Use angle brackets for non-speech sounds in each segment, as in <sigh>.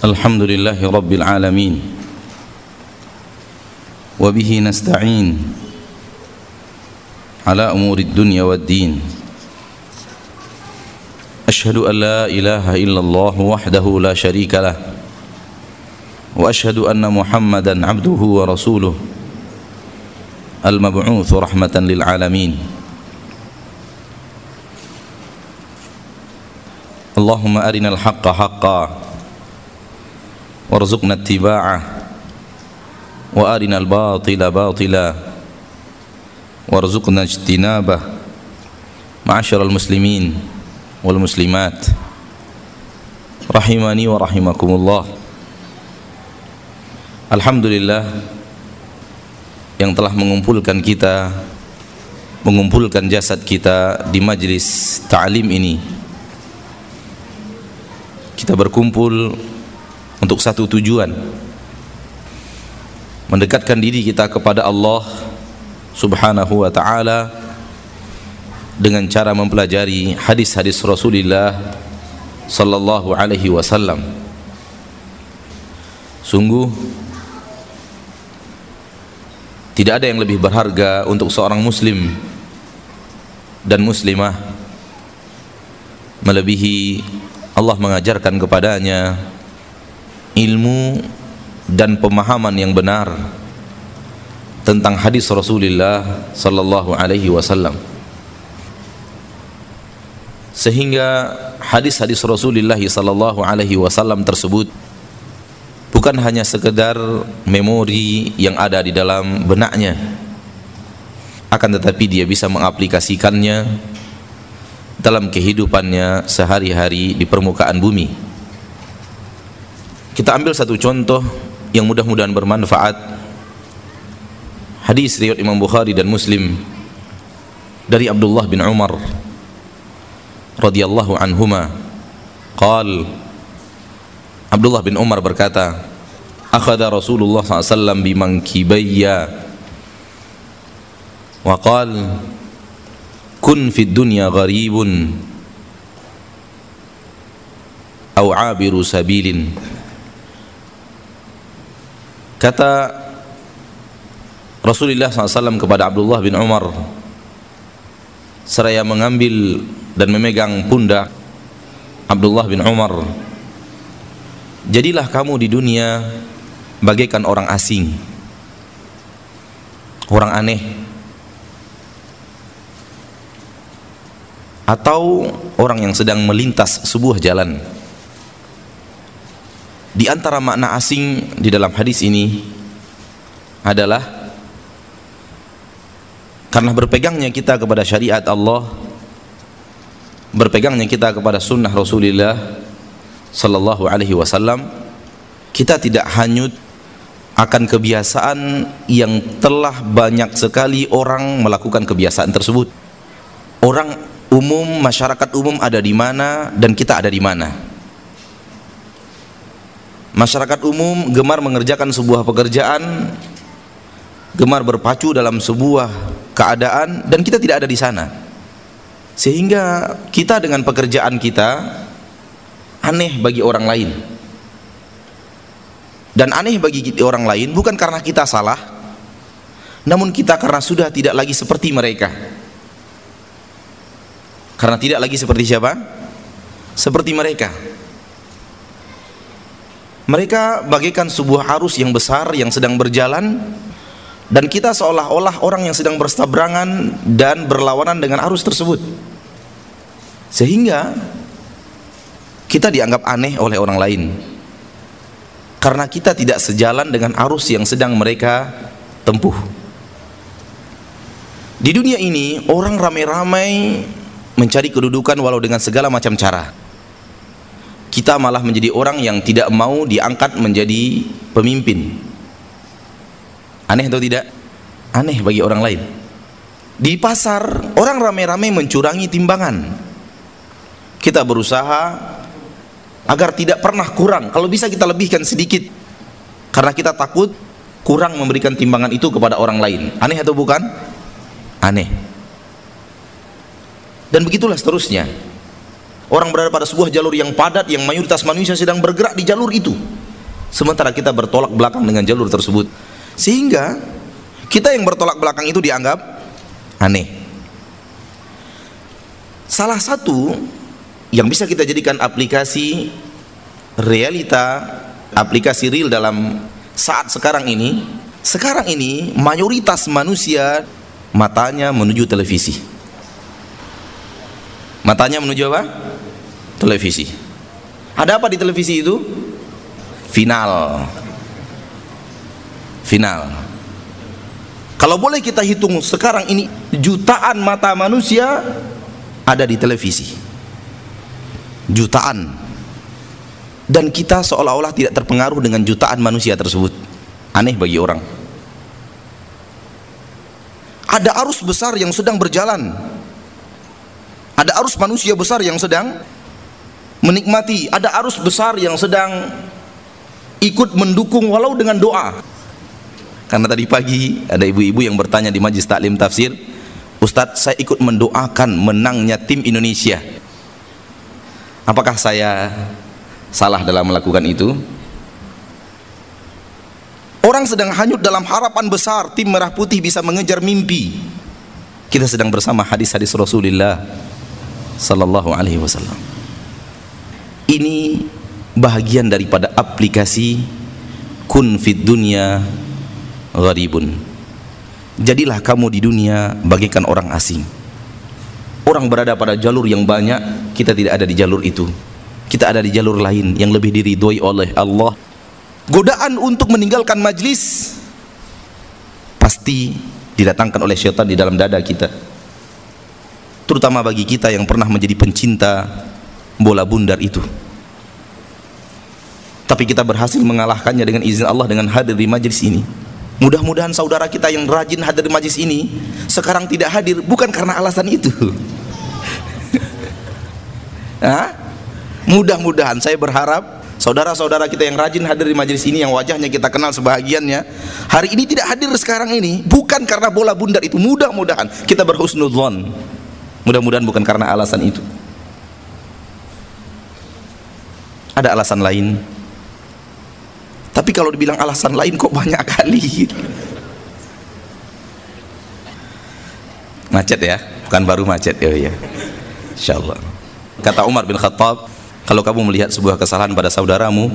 الحمد لله رب العالمين وبه نستعين على أمور الدنيا والدين. أشهد أن لا إله إلا الله وحده لا شريك له وأشهد أن محمدا عبده ورسوله المبعوث رحمة للعالمين. اللهم أرنا الحق حقا warzuqna tiba'ah wa الباطل batila batila warzuqna ijtinabah المسلمين muslimin wal muslimat rahimani wa rahimakumullah. Alhamdulillah yang telah mengumpulkan kita mengumpulkan jasad kita di majlis ta'lim ini. Kita berkumpul untuk satu tujuan. Mendekatkan diri kita kepada Allah Subhanahu wa taala dengan cara mempelajari hadis-hadis Rasulullah sallallahu alaihi wasallam. Sungguh tidak ada yang lebih berharga untuk seorang muslim dan muslimah melebihi Allah mengajarkan kepadanya ilmu dan pemahaman yang benar tentang hadis Rasulullah sallallahu alaihi wasallam. Sehingga hadis-hadis Rasulullah sallallahu alaihi wasallam tersebut bukan hanya sekedar memori yang ada di dalam benaknya akan tetapi dia bisa mengaplikasikannya dalam kehidupannya sehari-hari di permukaan bumi kita ambil satu contoh yang mudah-mudahan bermanfaat. Hadis riwayat Imam Bukhari dan Muslim dari Abdullah bin Umar radhiyallahu anhuma. Qal Abdullah bin Umar berkata akhadha Rasulullah SAW bimankibayya wa qal kun fid dunya gharibun aw abiru sabilin kata Rasulullah SAW kepada Abdullah bin Umar seraya mengambil dan memegang pundak Abdullah bin Umar jadilah kamu di dunia bagaikan orang asing orang aneh atau orang yang sedang melintas sebuah jalan di antara makna asing di dalam hadis ini adalah karena berpegangnya kita kepada syariat Allah berpegangnya kita kepada sunnah Rasulullah sallallahu alaihi wasallam kita tidak hanyut akan kebiasaan yang telah banyak sekali orang melakukan kebiasaan tersebut. Orang umum masyarakat umum ada di mana dan kita ada di mana masyarakat umum gemar mengerjakan sebuah pekerjaan gemar berpacu dalam sebuah keadaan dan kita tidak ada di sana. Sehingga kita dengan pekerjaan kita aneh bagi orang lain. Dan aneh bagi orang lain bukan karena kita salah namun kita karena sudah tidak lagi seperti mereka. Karena tidak lagi seperti siapa? seperti mereka mereka bagaikan sebuah arus yang besar yang sedang berjalan dan kita seolah-olah orang yang sedang berseberangan dan berlawanan dengan arus tersebut. Sehingga kita dianggap aneh oleh orang lain. Karena kita tidak sejalan dengan arus yang sedang mereka tempuh. Di dunia ini orang ramai-ramai mencari kedudukan walau dengan segala macam cara kita malah menjadi orang yang tidak mau diangkat menjadi pemimpin. Aneh atau tidak? aneh bagi orang lain. Di pasar orang ramai-ramai mencurangi timbangan. Kita berusaha agar tidak pernah kurang. Kalau bisa kita lebihkan sedikit. Karena kita takut kurang memberikan timbangan itu kepada orang lain. Aneh atau bukan? aneh. Dan begitulah seterusnya Orang berada pada sebuah jalur yang padat yang mayoritas manusia sedang bergerak di jalur itu. Sementara kita bertolak belakang dengan jalur tersebut. Sehingga kita yang bertolak belakang itu dianggap aneh. Salah satu yang bisa kita jadikan aplikasi realita, aplikasi real dalam saat sekarang ini, sekarang ini mayoritas manusia matanya menuju televisi. Matanya menuju apa? Televisi. Ada apa di televisi itu? Final. Final. Kalau boleh kita hitung sekarang ini jutaan mata manusia ada di televisi. Jutaan. Dan kita seolah-olah tidak terpengaruh dengan jutaan manusia tersebut. Aneh bagi orang. Ada arus besar yang sedang berjalan ada arus manusia besar yang sedang menikmati, ada arus besar yang sedang ikut mendukung walau dengan doa. Karena tadi pagi ada ibu-ibu yang bertanya di majlis taklim tafsir, Ustadz saya ikut mendoakan menangnya tim Indonesia. Apakah saya salah dalam melakukan itu? Orang sedang hanyut dalam harapan besar tim merah putih bisa mengejar mimpi. Kita sedang bersama hadis-hadis Rasulullah sallallahu alaihi wasallam. Ini bahagian daripada aplikasi kun fid dunya gharibun. Jadilah kamu di dunia bagaikan orang asing. Orang berada pada jalur yang banyak, kita tidak ada di jalur itu. Kita ada di jalur lain yang lebih diridhoi oleh Allah. Godaan untuk meninggalkan majlis pasti didatangkan oleh syaitan di dalam dada kita terutama bagi kita yang pernah menjadi pencinta bola bundar itu. Tapi kita berhasil mengalahkannya dengan izin Allah dengan hadir di majlis ini. Mudah-mudahan saudara kita yang rajin hadir di majlis ini sekarang tidak hadir bukan karena alasan itu. <laughs> Mudah-mudahan saya berharap saudara-saudara kita yang rajin hadir di majlis ini yang wajahnya kita kenal sebahagiannya hari ini tidak hadir sekarang ini bukan karena bola bundar itu. Mudah-mudahan kita berhusnudzon Mudah-mudahan bukan karena alasan itu. Ada alasan lain. Tapi kalau dibilang alasan lain kok banyak kali. Macet ya, bukan baru macet ya ya. Insyaallah. Kata Umar bin Khattab, kalau kamu melihat sebuah kesalahan pada saudaramu,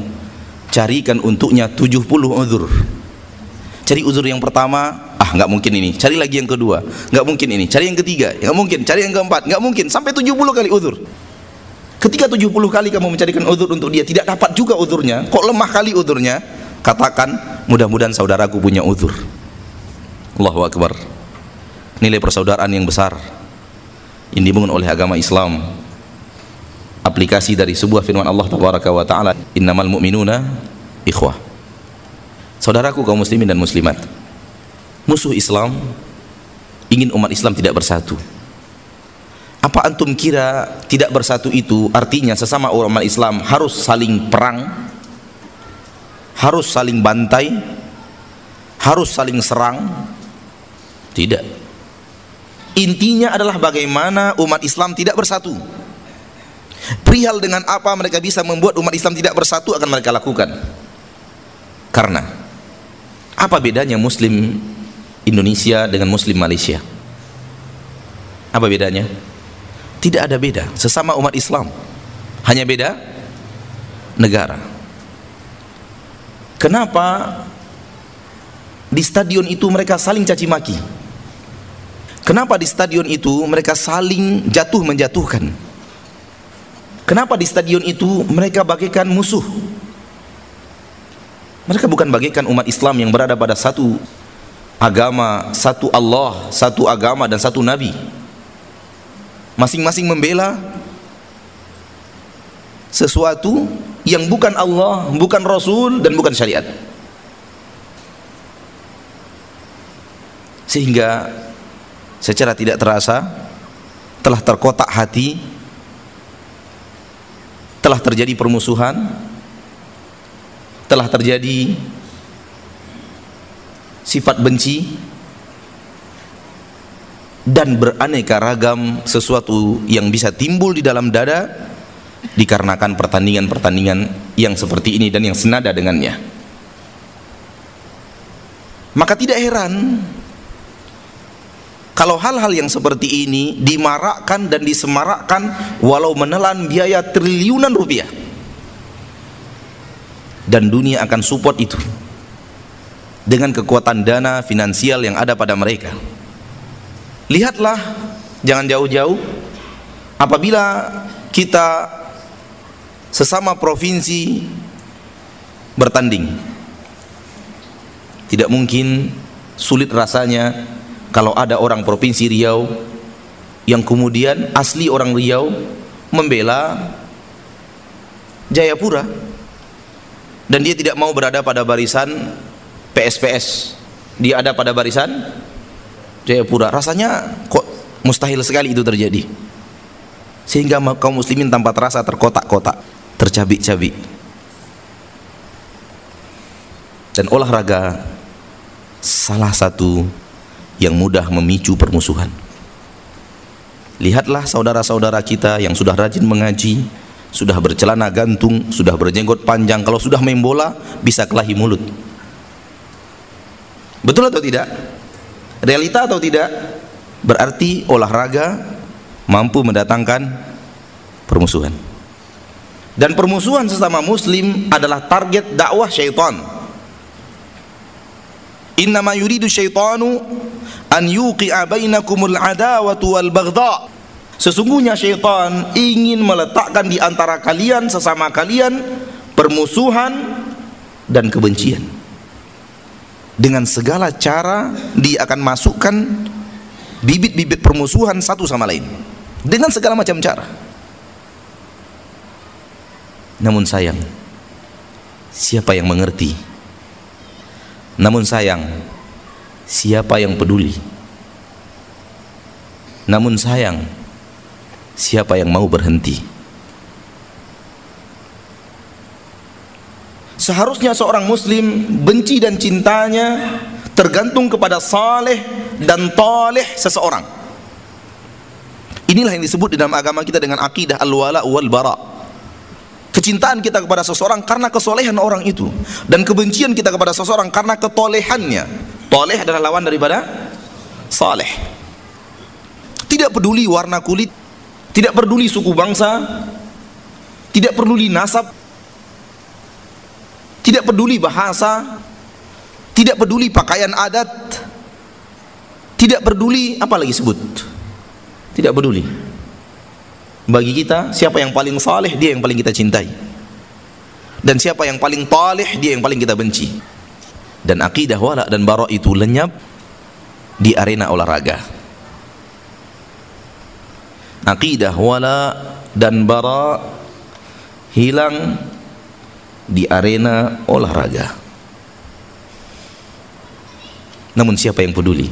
carikan untuknya 70 uzur. Cari uzur yang pertama, ah nggak mungkin ini. Cari lagi yang kedua, nggak mungkin ini. Cari yang ketiga, nggak mungkin. Cari yang keempat, nggak mungkin. Sampai 70 kali uzur. Ketika 70 kali kamu mencarikan uzur untuk dia tidak dapat juga uzurnya, kok lemah kali uzurnya, katakan mudah-mudahan saudaraku punya uzur. Allahu Akbar. Nilai persaudaraan yang besar ini dibangun oleh agama Islam. Aplikasi dari sebuah firman Allah Tabaraka wa taala, "Innamal mu'minuna ikhwah." Saudaraku kaum muslimin dan muslimat, musuh Islam ingin umat Islam tidak bersatu. Apa antum kira tidak bersatu itu artinya sesama umat Islam harus saling perang, harus saling bantai, harus saling serang? Tidak. Intinya adalah bagaimana umat Islam tidak bersatu. Perihal dengan apa mereka bisa membuat umat Islam tidak bersatu akan mereka lakukan. Karena apa bedanya muslim Indonesia dengan muslim Malaysia? Apa bedanya? Tidak ada beda, sesama umat Islam. Hanya beda negara. Kenapa di stadion itu mereka saling caci maki? Kenapa di stadion itu mereka saling jatuh menjatuhkan? Kenapa di stadion itu mereka bagaikan musuh? Mereka bukan bagaikan umat Islam yang berada pada satu agama, satu Allah, satu agama dan satu nabi. Masing-masing membela sesuatu yang bukan Allah, bukan Rasul dan bukan syariat. Sehingga secara tidak terasa telah terkotak hati telah terjadi permusuhan telah terjadi sifat benci dan beraneka ragam sesuatu yang bisa timbul di dalam dada dikarenakan pertandingan-pertandingan yang seperti ini dan yang senada dengannya. Maka tidak heran kalau hal-hal yang seperti ini dimarakkan dan disemarakkan walau menelan biaya triliunan rupiah. Dan dunia akan support itu dengan kekuatan dana finansial yang ada pada mereka lihatlah jangan jauh-jauh. Apabila kita sesama provinsi bertanding tidak mungkin sulit rasanya kalau ada orang provinsi Riau yang kemudian asli orang Riau membela Jayapura dan dia tidak mau berada pada barisan PSPS dia ada pada barisan Jayapura rasanya kok mustahil sekali itu terjadi sehingga kaum muslimin tanpa terasa terkotak-kotak tercabik-cabik dan olahraga salah satu yang mudah memicu permusuhan. Lihatlah saudara-saudara kita yang sudah rajin mengaji, sudah bercelana gantung, sudah berjenggot panjang, kalau sudah main bola bisa kelahi mulut. Betul atau tidak? Realita atau tidak? Berarti olahraga mampu mendatangkan permusuhan. Dan permusuhan sesama muslim adalah target dakwah syaitan. Innama yuridu syaitanu an yuqi'a bainakumul adawatu wal baghdha sesungguhnya syaitan ingin meletakkan di antara kalian sesama kalian permusuhan dan kebencian dengan segala cara dia akan masukkan bibit-bibit permusuhan satu sama lain. Dengan segala macam cara. Namun sayang siapa yang mengerti? Namun sayang siapa yang peduli? Namun sayang siapa yang mau berhenti seharusnya seorang muslim benci dan cintanya tergantung kepada saleh dan toleh seseorang. Inilah yang disebut di dalam agama kita dengan akidah al-wala wal bara' kecintaan kita kepada seseorang karena kesolehan orang itu dan kebencian kita kepada seseorang karena ketolehannya toleh adalah lawan daripada saleh. Tidak peduli warna kulit tidak peduli suku bangsa tidak peduli nasab tidak peduli bahasa tidak peduli pakaian adat tidak peduli apa lagi sebut. Tidak peduli. Bagi kita siapa yang paling saleh dia yang paling kita cintai. Dan siapa yang paling talih dia yang paling kita benci. Dan akidah wala dan bara itu lenyap di arena olahraga. Akidah wala dan bara hilang di arena olahraga. Namun siapa yang peduli?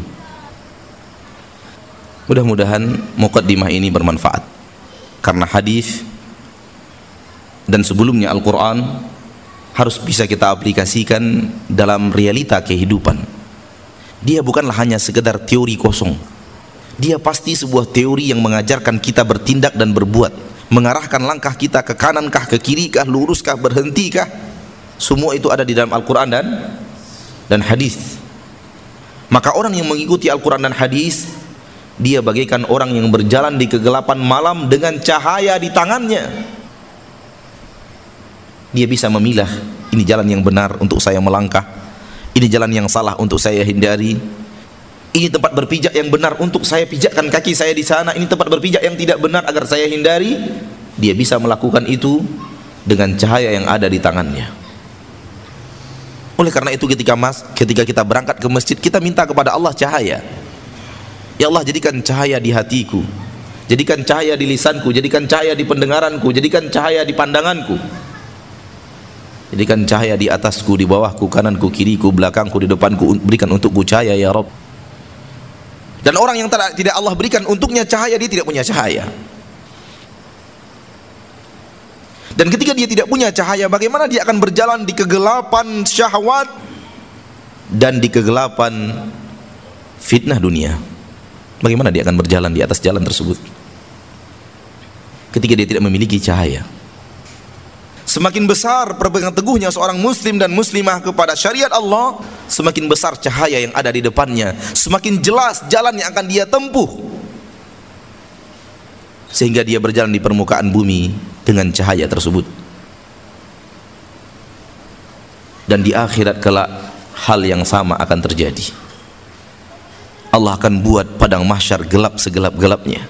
Mudah-mudahan mukaddimah ini bermanfaat. Karena hadis dan sebelumnya Al-Quran harus bisa kita aplikasikan dalam realita kehidupan. Dia bukanlah hanya sekedar teori kosong. Dia pasti sebuah teori yang mengajarkan kita bertindak dan berbuat mengarahkan langkah kita ke kanan kah, ke kiri kah, lurus kah, berhenti kah? Semua itu ada di dalam Al-Quran dan dan hadis. Maka orang yang mengikuti Al-Quran dan hadis dia bagaikan orang yang berjalan di kegelapan malam dengan cahaya di tangannya. Dia bisa memilah ini jalan yang benar untuk saya melangkah. Ini jalan yang salah untuk saya hindari ini tempat berpijak yang benar untuk saya pijakkan kaki saya di sana. Ini tempat berpijak yang tidak benar agar saya hindari. Dia bisa melakukan itu dengan cahaya yang ada di tangannya. Oleh karena itu ketika mas ketika kita berangkat ke masjid kita minta kepada Allah cahaya. Ya Allah jadikan cahaya di hatiku. Jadikan cahaya di lisanku. Jadikan cahaya di pendengaranku. Jadikan cahaya di pandanganku. Jadikan cahaya di atasku, di bawahku, kananku, kiriku, belakangku, di depanku Berikan untukku cahaya ya Rabb Dan orang yang tidak Allah berikan untuknya cahaya Dia tidak punya cahaya Dan ketika dia tidak punya cahaya Bagaimana dia akan berjalan di kegelapan syahwat Dan di kegelapan fitnah dunia Bagaimana dia akan berjalan di atas jalan tersebut? Ketika dia tidak memiliki cahaya. Semakin besar berpegang teguhnya seorang muslim dan muslimah kepada syariat Allah, semakin besar cahaya yang ada di depannya, semakin jelas jalan yang akan dia tempuh. Sehingga dia berjalan di permukaan bumi dengan cahaya tersebut. Dan di akhirat kelak hal yang sama akan terjadi. Allah akan buat padang mahsyar gelap segelap-gelapnya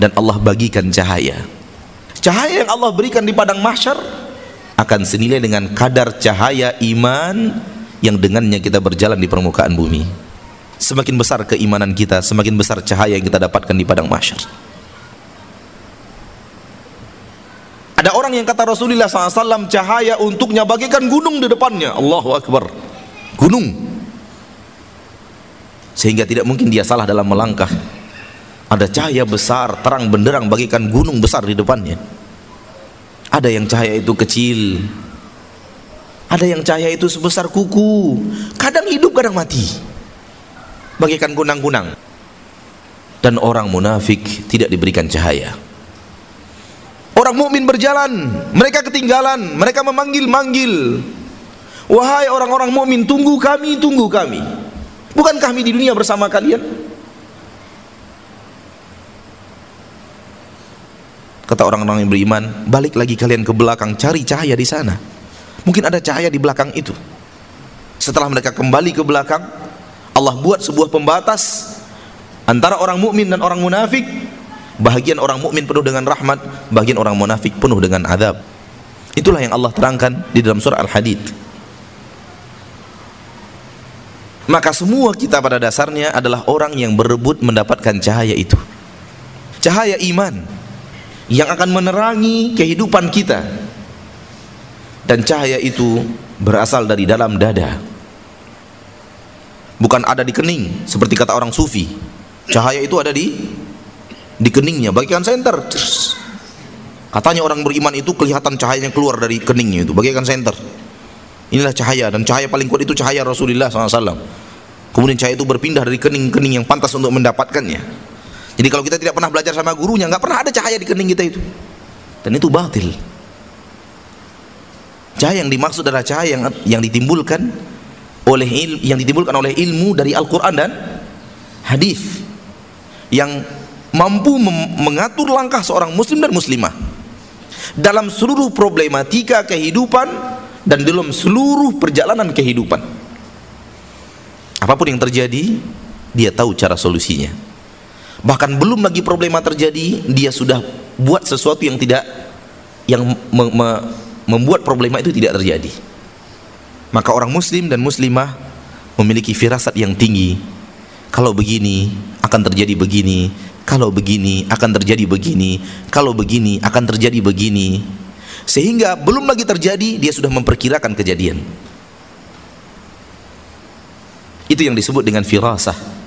dan Allah bagikan cahaya cahaya yang Allah berikan di padang mahsyar akan senilai dengan kadar cahaya iman yang dengannya kita berjalan di permukaan bumi. Semakin besar keimanan kita semakin besar cahaya yang kita dapatkan di padang mahsyar. Ada orang yang kata Rasulullah SAW cahaya untuknya bagikan gunung di depannya. Allahu Akbar. Gunung. Sehingga tidak mungkin dia salah dalam melangkah ada cahaya besar terang benderang bagikan gunung besar di depannya. Ada yang cahaya itu kecil. Ada yang cahaya itu sebesar kuku. Kadang hidup kadang mati. Bagikan kunang-kunang dan orang munafik tidak diberikan cahaya. Orang mukmin berjalan mereka ketinggalan mereka memanggil-manggil. Wahai orang-orang mukmin tunggu kami tunggu kami. Bukan kami di dunia bersama kalian? Kata orang-orang yang beriman, balik lagi kalian ke belakang, cari cahaya di sana. Mungkin ada cahaya di belakang itu. Setelah mereka kembali ke belakang, Allah buat sebuah pembatas antara orang mukmin dan orang munafik. Bahagian orang mukmin penuh dengan rahmat, bagian orang munafik penuh dengan azab. Itulah yang Allah terangkan di dalam surah Al-Hadid. Maka semua kita pada dasarnya adalah orang yang berebut mendapatkan cahaya itu. Cahaya iman yang akan menerangi kehidupan kita. Dan cahaya itu berasal dari dalam dada. Bukan ada di kening seperti kata orang sufi. Cahaya itu ada di di keningnya, bagian center. Katanya orang beriman itu kelihatan cahayanya keluar dari keningnya itu, bagian center. Inilah cahaya dan cahaya paling kuat itu cahaya Rasulullah SAW. Kemudian cahaya itu berpindah dari kening-kening yang pantas untuk mendapatkannya. Jadi kalau kita tidak pernah belajar sama gurunya, nggak pernah ada cahaya di kening kita itu. Dan itu batil. Cahaya yang dimaksud adalah cahaya yang yang ditimbulkan oleh il, yang ditimbulkan oleh ilmu dari Al-Qur'an dan hadis yang mampu mengatur langkah seorang muslim dan muslimah dalam seluruh problematika kehidupan dan dalam seluruh perjalanan kehidupan. Apa pun yang terjadi, dia tahu cara solusinya. Bahkan belum lagi problema terjadi, dia sudah buat sesuatu yang tidak yang me, me, membuat problema itu tidak terjadi. Maka orang muslim dan muslimah memiliki firasat yang tinggi. Kalau begini akan terjadi begini, kalau begini akan terjadi begini, kalau begini akan terjadi begini. Sehingga belum lagi terjadi dia sudah memperkirakan kejadian. Itu yang disebut dengan firasah.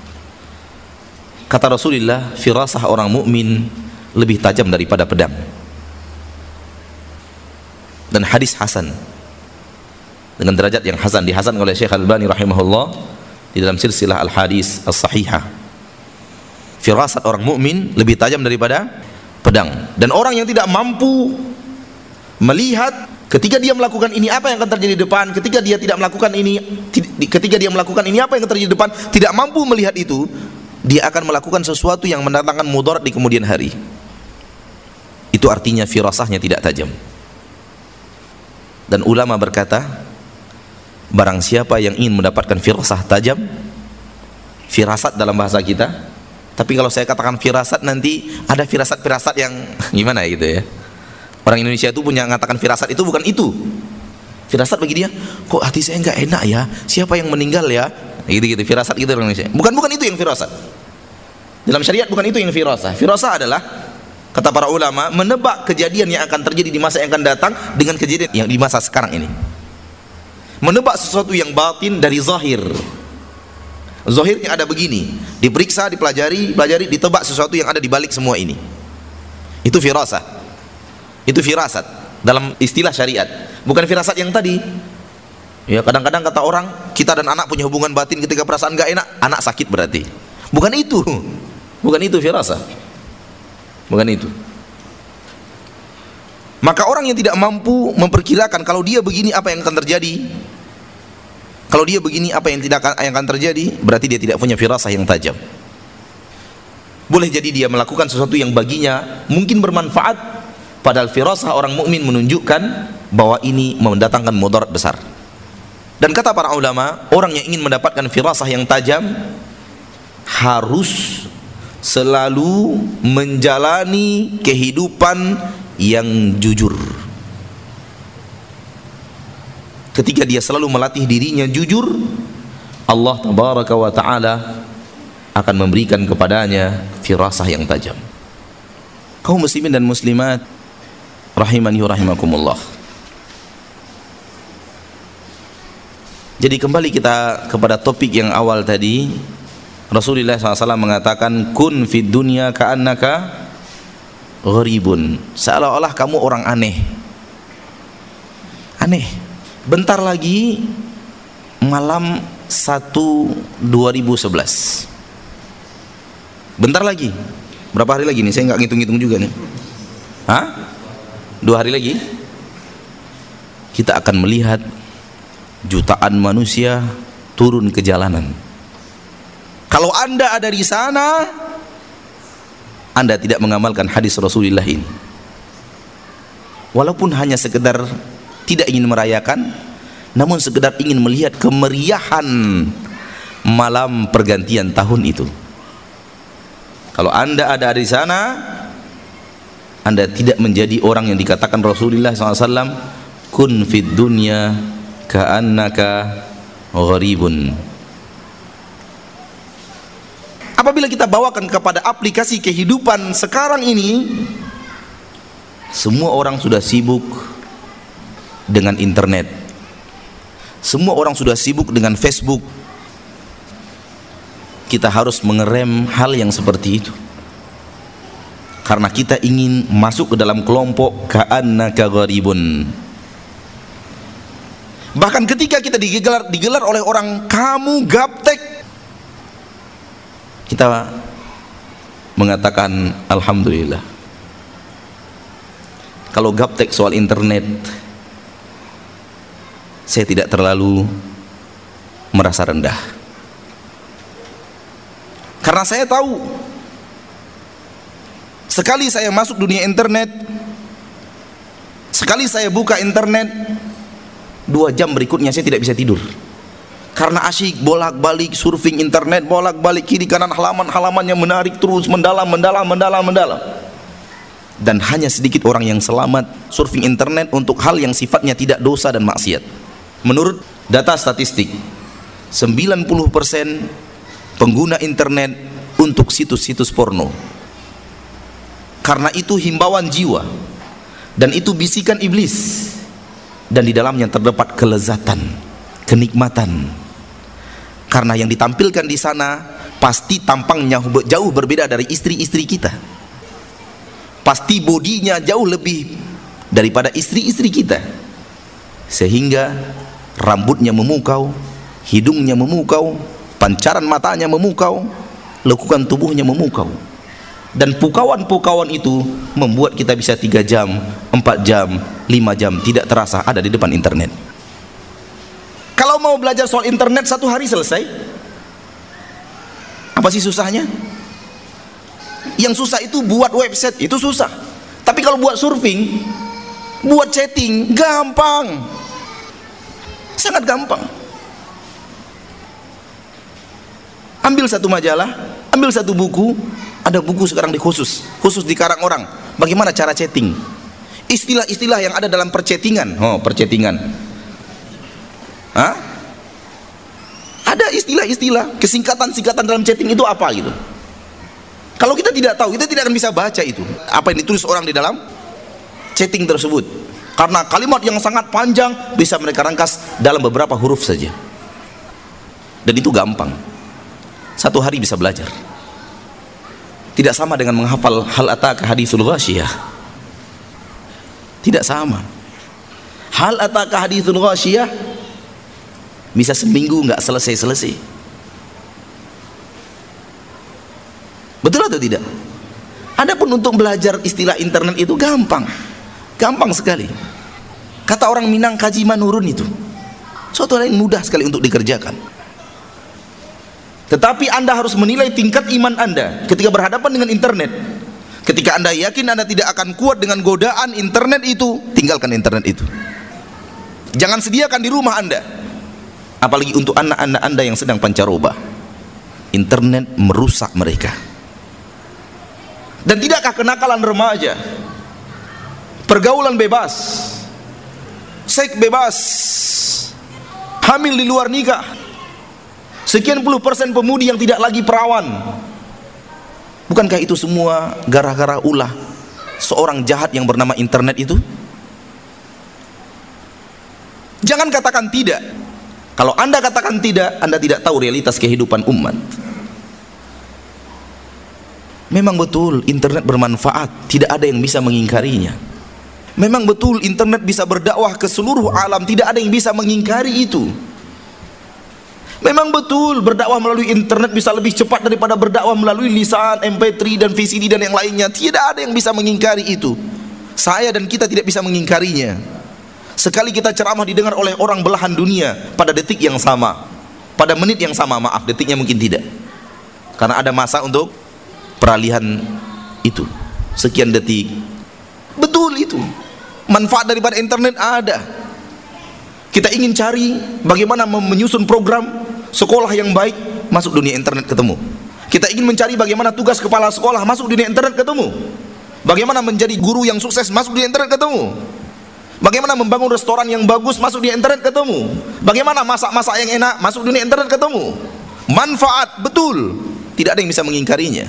Kata Rasulullah, firasah orang mukmin lebih tajam daripada pedang. Dan hadis hasan dengan derajat yang hasan dihasan oleh Syekh Al-Albani rahimahullah di dalam silsilah al-hadis as-sahihah. Firasat orang mukmin lebih tajam daripada pedang. Dan orang yang tidak mampu melihat Ketika dia melakukan ini apa yang akan terjadi di depan? Ketika dia tidak melakukan ini ketika dia melakukan ini apa yang akan terjadi di depan? Tidak mampu melihat itu, dia akan melakukan sesuatu yang mendatangkan mudarat di kemudian hari. Itu artinya firasahnya tidak tajam. Dan ulama berkata, barang siapa yang ingin mendapatkan firasah tajam, firasat dalam bahasa kita, tapi kalau saya katakan firasat nanti ada firasat-firasat yang <laughs> gimana gitu ya Orang Indonesia itu punya mengatakan firasat itu bukan itu. Firasat bagi dia, kok hati saya nggak enak ya? Siapa yang meninggal ya? Gitu-gitu firasat gitu orang Indonesia. Bukan bukan itu yang firasat. Dalam syariat bukan itu yang firasat. Firasat adalah kata para ulama menebak kejadian yang akan terjadi di masa yang akan datang dengan kejadian yang di masa sekarang ini. Menebak sesuatu yang batin dari zahir. Zahirnya ada begini, diperiksa, dipelajari, pelajari, ditebak sesuatu yang ada di balik semua ini. Itu firasat. Itu firasat dalam istilah syariat. Bukan firasat yang tadi. Ya, kadang-kadang kata orang, kita dan anak punya hubungan batin ketika perasaan gak enak, anak sakit berarti. Bukan itu. Bukan itu firasat. Bukan itu. Maka orang yang tidak mampu memperkirakan kalau dia begini apa yang akan terjadi? Kalau dia begini apa yang tidak akan, yang akan terjadi? Berarti dia tidak punya firasah yang tajam. Boleh jadi dia melakukan sesuatu yang baginya mungkin bermanfaat padahal firasah orang mukmin menunjukkan bahwa ini mendatangkan mudarat besar. Dan kata para ulama, orang yang ingin mendapatkan firasah yang tajam harus selalu menjalani kehidupan yang jujur. Ketika dia selalu melatih dirinya jujur Allah tabaraka wa taala akan memberikan kepadanya firasah yang tajam. Kaum muslimin dan muslimat rahimani rahimakumullah jadi kembali kita kepada topik yang awal tadi. Rasulullah SAW mengatakan kun fid dunya ka'annaka gharibun. Seolah-olah kamu orang aneh. Aneh. Bentar lagi malam 1 2011 bentar lagi. Berapa hari lagi nih? Saya nggak ngitung-ngitung juga nih. Hah? dua hari lagi? Kita akan melihat jutaan manusia turun ke jalanan kalau anda ada di sana, anda tidak mengamalkan hadis Rasulullah ini. Walaupun hanya sekedar tidak ingin merayakan, namun sekedar ingin melihat kemeriahan malam pergantian tahun itu. Kalau anda ada di sana, anda tidak menjadi orang yang dikatakan Rasulullah SAW, kun fid dunya ka'annaka gharibun. Apabila kita bawakan kepada aplikasi kehidupan sekarang ini semua orang sudah sibuk dengan internet. Semua orang sudah sibuk dengan Facebook. Kita harus mengerem hal yang seperti itu. Karena kita ingin masuk ke dalam kelompok ka'annaka gharibun bahkan ketika kita digelar, digelar oleh orang kamu gaptek. Kita mengatakan alhamdulillah. Kalau gaptek soal internet saya tidak terlalu merasa rendah. Karena saya tahu sekali saya masuk dunia internet sekali saya buka internet dua jam berikutnya saya tidak bisa tidur. Karena asyik bolak-balik surfing internet bolak-balik kiri kanan halaman-halaman yang menarik terus mendalam mendalam mendalam mendalam. Dan hanya sedikit orang yang selamat surfing internet untuk hal yang sifatnya tidak dosa dan maksiat. Menurut data statistik 90% pengguna internet untuk situs-situs porno. Karena itu himbauan jiwa. Dan itu bisikan iblis dan di dalamnya terdapat kelezatan kenikmatan. Karena yang ditampilkan di sana pasti tampangnya jauh berbeda dari istri-istri kita. Pasti bodinya jauh lebih daripada istri-istri kita. Sehingga rambutnya memukau hidungnya memukau pancaran matanya memukau lekukan tubuhnya memukau dan pukauan-pukauan itu membuat kita bisa tiga jam, empat jam, lima jam tidak terasa ada di depan internet kalau mau belajar soal internet satu hari selesai. Apa sih susahnya? Yang susah itu buat website, itu susah. Tapi kalau buat surfing, buat chatting, gampang. Sangat gampang. Ambil satu majalah, ambil satu buku, ada buku sekarang di khusus, khusus di karang orang. Bagaimana cara chatting? Istilah-istilah yang ada dalam perchattingan. Oh, perchattingan Hah? Ada istilah-istilah, kesingkatan-singkatan dalam chatting itu apa gitu. Kalau kita tidak tahu, kita tidak akan bisa baca itu. Apa yang ditulis orang di dalam chatting tersebut. Karena kalimat yang sangat panjang bisa mereka rangkas dalam beberapa huruf saja. Dan itu gampang. Satu hari bisa belajar. Tidak sama dengan menghafal hal ataka hadisul ghasyiyah. Tidak sama. Hal ataka hadisul ghasyiyah bisa seminggu nggak selesai-selesai. Betul atau tidak? Adapun untuk belajar istilah internet itu gampang. Gampang sekali. Kata orang Minang kaji manurun itu suatu hal yang mudah sekali untuk dikerjakan tetapi anda harus menilai tingkat iman anda ketika berhadapan dengan internet. Ketika anda yakin anda tidak akan kuat dengan godaan internet itu tinggalkan internet itu. Jangan sediakan di rumah anda. Apalagi untuk anak-anak anda yang sedang pancaroba. Internet merusak mereka. Dan tidakkah kenakalan remaja? Pergaulan bebas. Seks bebas. Hamil di luar nikah sekian puluh persen pemudi yang tidak lagi perawan bukankah itu semua gara-gara ulah seorang jahat yang bernama internet itu jangan katakan tidak kalau anda katakan tidak anda tidak tahu realitas kehidupan umat Memang betul internet bermanfaat, tidak ada yang bisa mengingkarinya. Memang betul internet bisa berdakwah ke seluruh alam, tidak ada yang bisa mengingkari itu. Memang betul berdakwah melalui internet bisa lebih cepat daripada berdakwah melalui lisan, MP3 dan VCD dan yang lainnya. Tidak ada yang bisa mengingkari itu. Saya dan kita tidak bisa mengingkarinya. Sekali kita ceramah didengar oleh orang belahan dunia pada detik yang sama. Pada menit yang sama, maaf, detiknya mungkin tidak. Karena ada masa untuk peralihan itu sekian detik betul itu manfaat daripada internet ada kita ingin cari bagaimana menyusun program sekolah yang baik masuk dunia internet ketemu. Kita ingin mencari bagaimana tugas kepala sekolah masuk dunia internet ketemu. Bagaimana menjadi guru yang sukses masuk dunia internet ketemu. Bagaimana membangun restoran yang bagus masuk dunia internet ketemu. Bagaimana masak-masak yang enak masuk dunia internet ketemu. Manfaat betul. Tidak ada yang bisa mengingkarinya.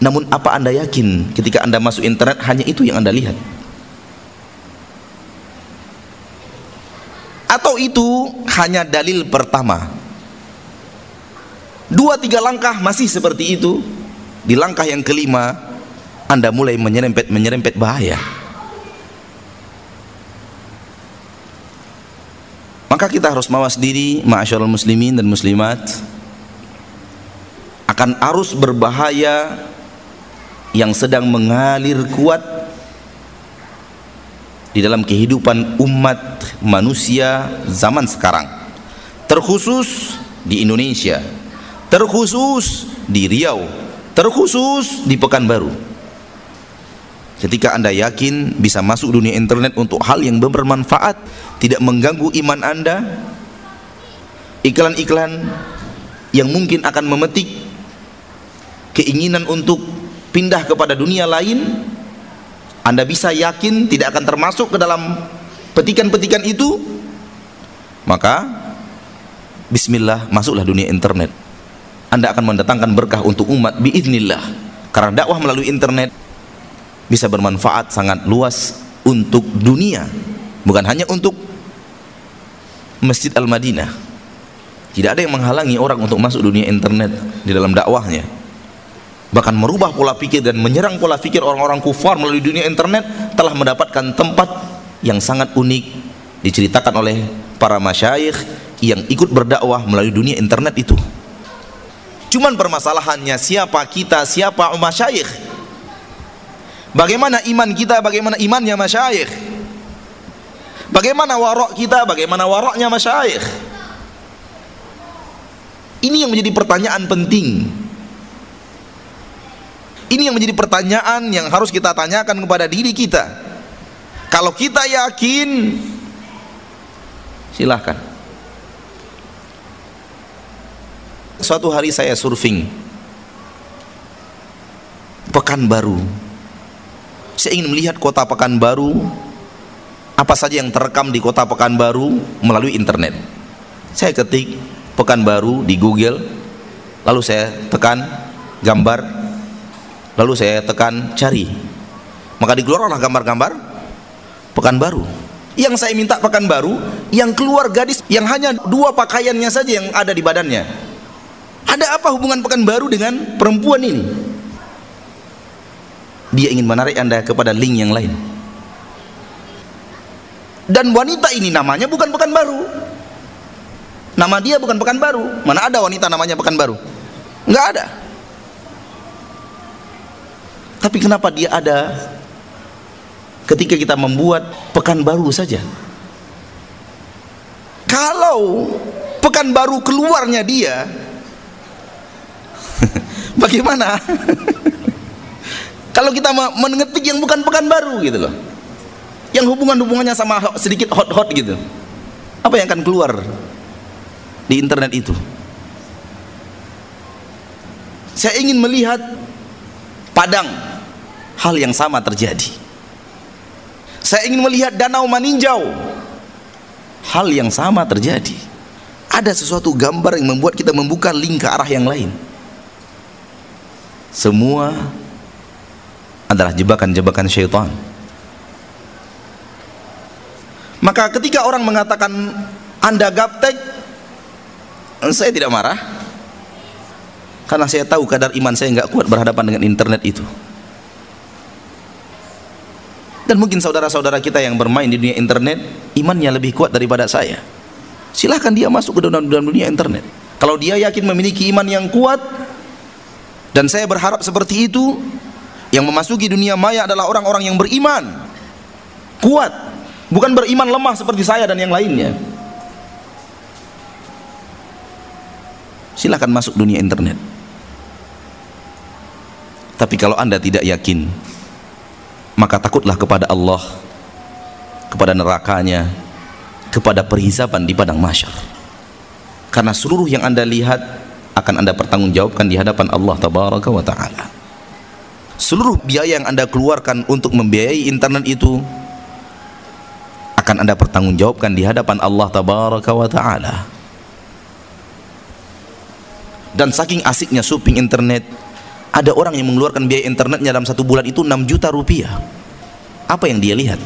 Namun apa anda yakin ketika anda masuk internet hanya itu yang anda lihat? Atau itu hanya dalil pertama? Dua tiga langkah masih seperti itu. Di langkah yang kelima anda mulai menyerempet menyerempet bahaya. Maka kita harus mawas diri, ma'asyarul muslimin dan muslimat, akan arus berbahaya yang sedang mengalir kuat di dalam kehidupan umat manusia zaman sekarang. Terkhusus di Indonesia terkhusus di Riau terkhusus di Pekanbaru. Ketika anda yakin bisa masuk dunia internet untuk hal yang bermanfaat tidak mengganggu iman anda iklan-iklan yang mungkin akan memetik keinginan untuk pindah kepada dunia lain anda bisa yakin tidak akan termasuk ke dalam petikan-petikan itu? Maka bismillah masuklah dunia internet. Anda akan mendatangkan berkah untuk umat biiznillah. Karena dakwah melalui internet bisa bermanfaat sangat luas untuk dunia. Bukan hanya untuk Masjid Al-Madinah. Tidak ada yang menghalangi orang untuk masuk dunia internet di dalam dakwahnya bahkan merubah pola pikir dan menyerang pola pikir orang-orang kufar melalui dunia internet telah mendapatkan tempat yang sangat unik diceritakan oleh para masyayikh yang ikut berdakwah melalui dunia internet itu. Cuman permasalahannya siapa kita siapa masyayikh bagaimana iman kita bagaimana imannya masyayikh bagaimana warok kita bagaimana waroknya masyayikh ini yang menjadi pertanyaan penting ini yang menjadi pertanyaan yang harus kita tanyakan kepada diri kita. Kalau kita yakin, silahkan. Suatu hari saya surfing Pekanbaru. Saya ingin melihat kota Pekanbaru, apa saja yang terekam di kota Pekanbaru melalui internet. Saya ketik Pekanbaru di Google, lalu saya tekan gambar lalu saya tekan cari. Maka dikeluarkanlah gambar-gambar Pekanbaru yang saya minta Pekanbaru yang keluar gadis yang hanya dua pakaiannya saja yang ada di badannya. Ada apa hubungan Pekanbaru dengan perempuan ini? Dia ingin menarik anda kepada link yang lain. Dan wanita ini namanya bukan Pekanbaru nama dia bukan Pekanbaru mana ada wanita namanya Pekanbaru nggak ada tapi kenapa dia ada ketika kita membuat pekan baru saja? Kalau pekan baru keluarnya dia <laughs> bagaimana? <laughs> Kalau kita mengetik yang bukan pekan baru gitu loh. Yang hubungan-hubungannya sama sedikit hot-hot gitu. Apa yang akan keluar di internet itu? Saya ingin melihat padang hal yang sama terjadi. Saya ingin melihat danau meninjau hal yang sama terjadi. Ada sesuatu gambar yang membuat kita membuka link ke arah yang lain. Semua adalah jebakan-jebakan syaitan. Maka ketika orang mengatakan anda gaptek saya tidak marah. Karena saya tahu kadar iman saya nggak kuat berhadapan dengan internet itu dan mungkin saudara-saudara kita yang bermain di dunia internet imannya lebih kuat daripada saya. Silahkan dia masuk ke dalam, dunia internet. Kalau dia yakin memiliki iman yang kuat dan saya berharap seperti itu yang memasuki dunia maya adalah orang-orang yang beriman. Kuat. Bukan beriman lemah seperti saya dan yang lainnya. Silahkan masuk dunia internet. Tapi kalau anda tidak yakin maka takutlah kepada Allah kepada nerakanya kepada perhisaban di padang mahsyar. Karena seluruh yang anda lihat akan anda pertanggungjawabkan di hadapan Allah tabaraka wa ta'ala. Seluruh biaya yang anda keluarkan untuk membiayai internet itu akan anda pertanggungjawabkan di hadapan Allah tabaraka wa ta'ala. Dan saking asiknya shopping internet ada orang yang mengeluarkan biaya internetnya dalam satu bulan itu 6 juta rupiah. Apa yang dia lihat?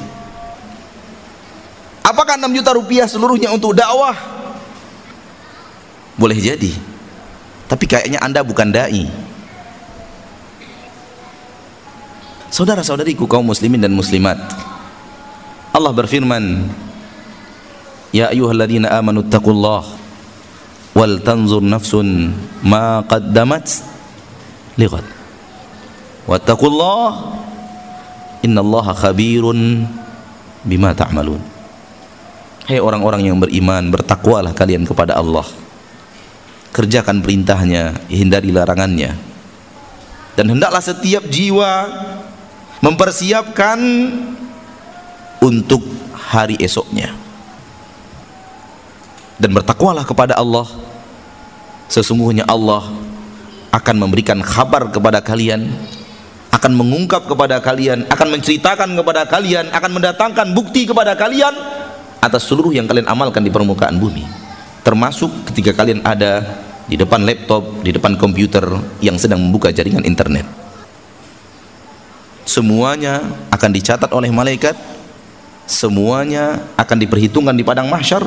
Apakah 6 juta rupiah seluruhnya untuk dakwah? Boleh jadi. Tapi kayaknya anda bukan da'i. Saudara-saudariku kaum muslimin dan muslimat Allah berfirman Ya ayuhalladzina amanu taqullah wal tanzur nafsun ma qaddamat lighad wattaqullah innallaha khabirun bima ta'malun Hei orang-orang yang beriman bertakwalah kalian kepada Allah. Kerjakan perintahnya hindari larangannya. Dan hendaklah setiap jiwa mempersiapkan untuk hari esoknya. Dan bertakwalah kepada Allah. Sesungguhnya Allah akan memberikan kabar kepada kalian akan mengungkap kepada kalian akan menceritakan kepada kalian akan mendatangkan bukti kepada kalian atas seluruh yang kalian amalkan di permukaan bumi. Termasuk ketika kalian ada di depan laptop, di depan komputer yang sedang membuka jaringan internet. Semuanya akan dicatat oleh malaikat. Semuanya akan diperhitungkan di padang mahsyar.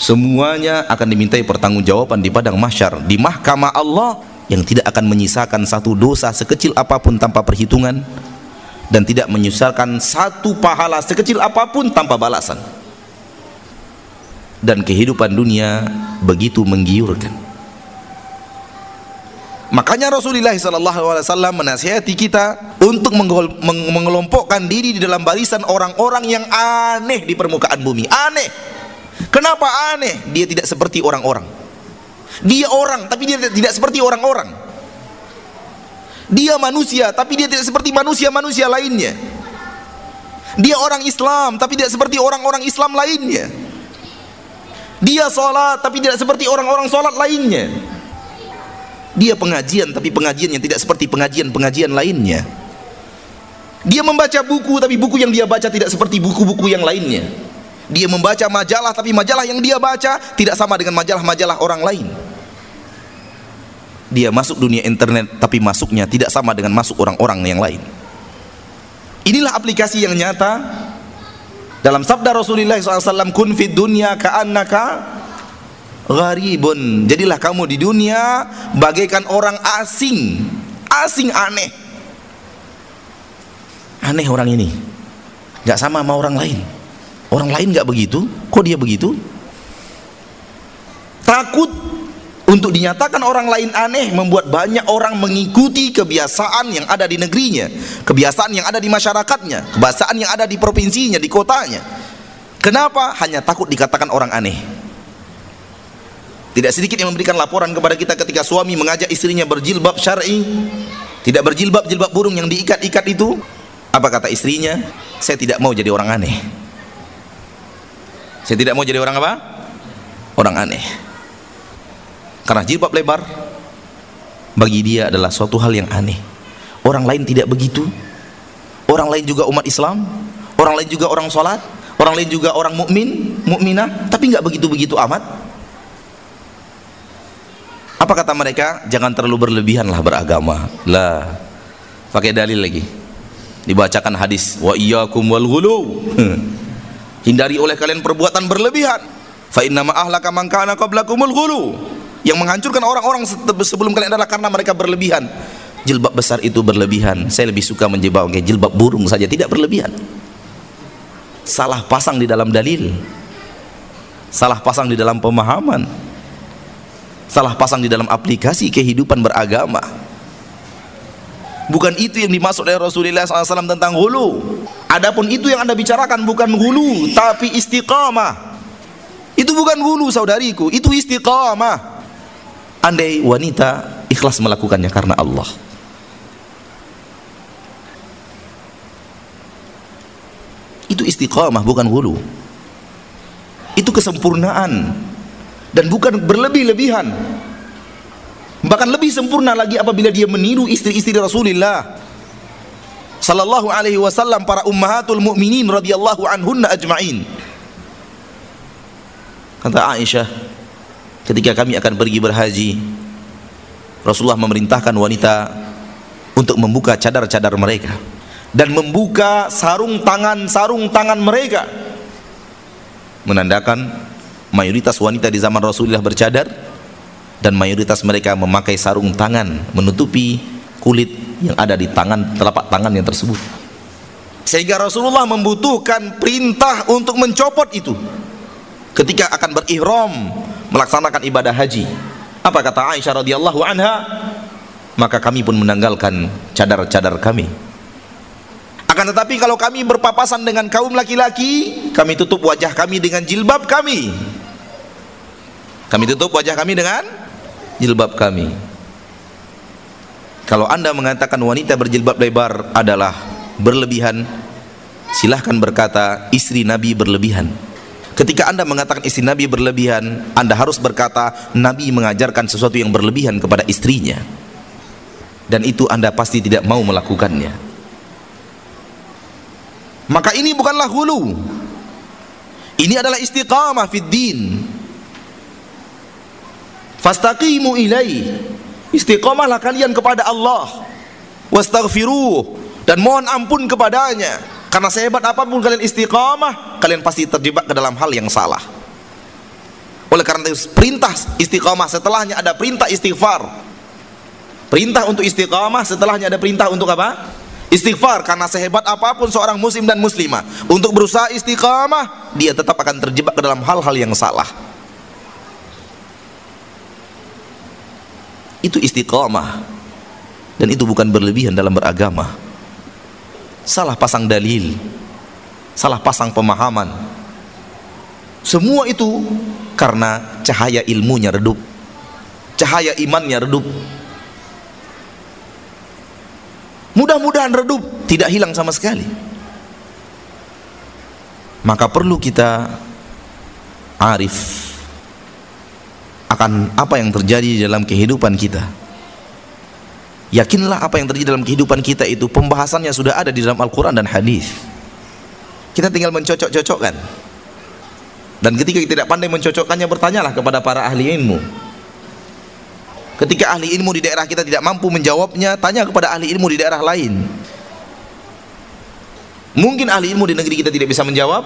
Semuanya akan dimintai pertanggungjawaban di padang mahsyar. Di mahkamah Allah yang tidak akan menyisakan satu dosa sekecil apa pun tanpa perhitungan dan tidak menyisakan satu pahala sekecil apa pun tanpa balasan. Dan kehidupan dunia begitu menggiurkan. Makanya Rasulullah SAW menasihati kita untuk mengelompokkan diri di dalam barisan orang-orang yang aneh di permukaan bumi. Aneh. Kenapa aneh? dia tidak seperti orang-orang dia orang tapi dia tidak seperti orang-orang. Dia manusia tapi dia tidak seperti manusia-manusia lainnya. Dia orang Islam tapi tidak seperti orang-orang Islam lainnya. Dia sholat tapi tidak seperti orang-orang sholat lainnya. Dia pengajian tapi pengajiannya tidak seperti pengajian-pengajian lainnya. Dia membaca buku tapi buku yang dia baca tidak seperti buku-buku yang lainnya. Dia membaca majalah tapi majalah yang dia baca tidak sama dengan majalah-majalah orang lain. Dia masuk dunia internet tapi masuknya tidak sama dengan masuk orang-orang yang lain. Inilah aplikasi yang nyata. Dalam sabda Rasulullah SAW kun fid dunya ka'annaka gharibun. Jadilah kamu di dunia bagaikan orang asing. Asing aneh. Aneh orang ini. Gak sama sama orang lain orang lain gak begitu? Kok dia begitu? Takut untuk dinyatakan orang lain aneh membuat banyak orang mengikuti kebiasaan yang ada di negerinya kebiasaan yang ada di masyarakatnya kebiasaan yang ada di provinsinya di kotanya. Kenapa? Hanya takut dikatakan orang aneh. Tidak sedikit yang memberikan laporan kepada kita ketika suami mengajak istrinya berjilbab syar'i. Tidak berjilbab jilbab burung yang diikat-ikat itu. Apa kata istrinya? Saya tidak mau jadi orang aneh saya tidak mau jadi orang apa? Orang aneh. Karena jilbab lebar bagi dia adalah suatu hal yang aneh. Orang lain tidak begitu. Orang lain juga umat Islam. Orang lain juga orang sholat. Orang lain juga orang mukmin mukminah. Tapi nggak begitu-begitu amat. Apa kata mereka? Jangan terlalu berlebihan lah beragama. Lah pakai dalil lagi. Dibacakan hadis. Wa iyyakum wal ghulu hindari oleh kalian perbuatan berlebihan. Fa inna ma ahlaka man kana qablakumul ghulu. Yang menghancurkan orang-orang sebelum kalian adalah karena mereka berlebihan. Jilbab besar itu berlebihan. Saya lebih suka menjebak okay, jilbab burung saja tidak berlebihan. Salah pasang di dalam dalil. Salah pasang di dalam pemahaman. Salah pasang di dalam aplikasi kehidupan beragama bukan itu yang dimaksud oleh Rasulullah SAW tentang hulu. Adapun itu yang anda bicarakan bukan hulu tapi istiqamah. Itu bukan hulu saudariku. Itu istiqamah. Andai wanita ikhlas melakukannya karena Allah. Itu istiqamah bukan hulu. Itu kesempurnaan. Dan bukan berlebih-lebihan bahkan lebih sempurna lagi apabila dia meniru istri-istri Rasulullah. Sallallahu alaihi wasallam para ummahatul mukminin radhiyallahu anhunna ajma'in. Kata Aisyah ketika kami akan pergi berhaji Rasulullah memerintahkan wanita untuk membuka cadar-cadar mereka dan membuka sarung tangan-sarung tangan mereka. Menandakan mayoritas wanita di zaman Rasulullah bercadar dan mayoritas mereka memakai sarung tangan menutupi kulit yang ada di tangan telapak tangan yang tersebut. Sehingga Rasulullah membutuhkan perintah untuk mencopot itu. Ketika akan berihram melaksanakan ibadah haji. Apa kata Aisyah radhiyallahu anha? Maka kami pun menanggalkan cadar-cadar kami. Akan tetapi kalau kami berpapasan dengan kaum laki-laki kami tutup wajah kami dengan jilbab kami. Kami tutup wajah kami dengan jilbab kami kalau anda mengatakan wanita berjilbab lebar adalah berlebihan silahkan berkata istri Nabi berlebihan Ketika anda mengatakan istri Nabi berlebihan, anda harus berkata Nabi mengajarkan sesuatu yang berlebihan kepada istrinya. Dan itu anda pasti tidak mau melakukannya. Maka ini bukanlah hulu. Ini adalah istiqamah fid din. Fastaqimu ilai. Istiqamahlah kalian kepada Allah. Wastaghfiruh dan mohon ampun kepadanya karena sehebat apa pun kalian istiqamah, kalian pasti terjebak ke dalam hal yang salah. Oleh karena itu perintah istiqamah setelahnya ada perintah istighfar. Perintah untuk istiqamah setelahnya ada perintah untuk apa? Istighfar karena sehebat apa pun seorang muslim dan muslimah untuk berusaha istiqamah, dia tetap akan terjebak ke dalam hal-hal yang salah. Itu istiqamah. Dan itu bukan berlebihan dalam beragama. Salah pasang dalil. Salah pasang pemahaman. Semua itu karena cahaya ilmunya redup. Cahaya imannya redup. Mudah-mudahan redup tidak hilang sama sekali. Maka perlu kita arif akan apa yang terjadi dalam kehidupan kita Yakinlah apa yang terjadi dalam kehidupan kita itu pembahasannya sudah ada di dalam Al-Quran dan hadis. Kita tinggal mencocok-cocokkan. Dan ketika kita tidak pandai mencocokkannya, bertanyalah kepada para ahli ilmu. Ketika ahli ilmu di daerah kita tidak mampu menjawabnya, tanya kepada ahli ilmu di daerah lain. Mungkin ahli ilmu di negeri kita tidak bisa menjawab,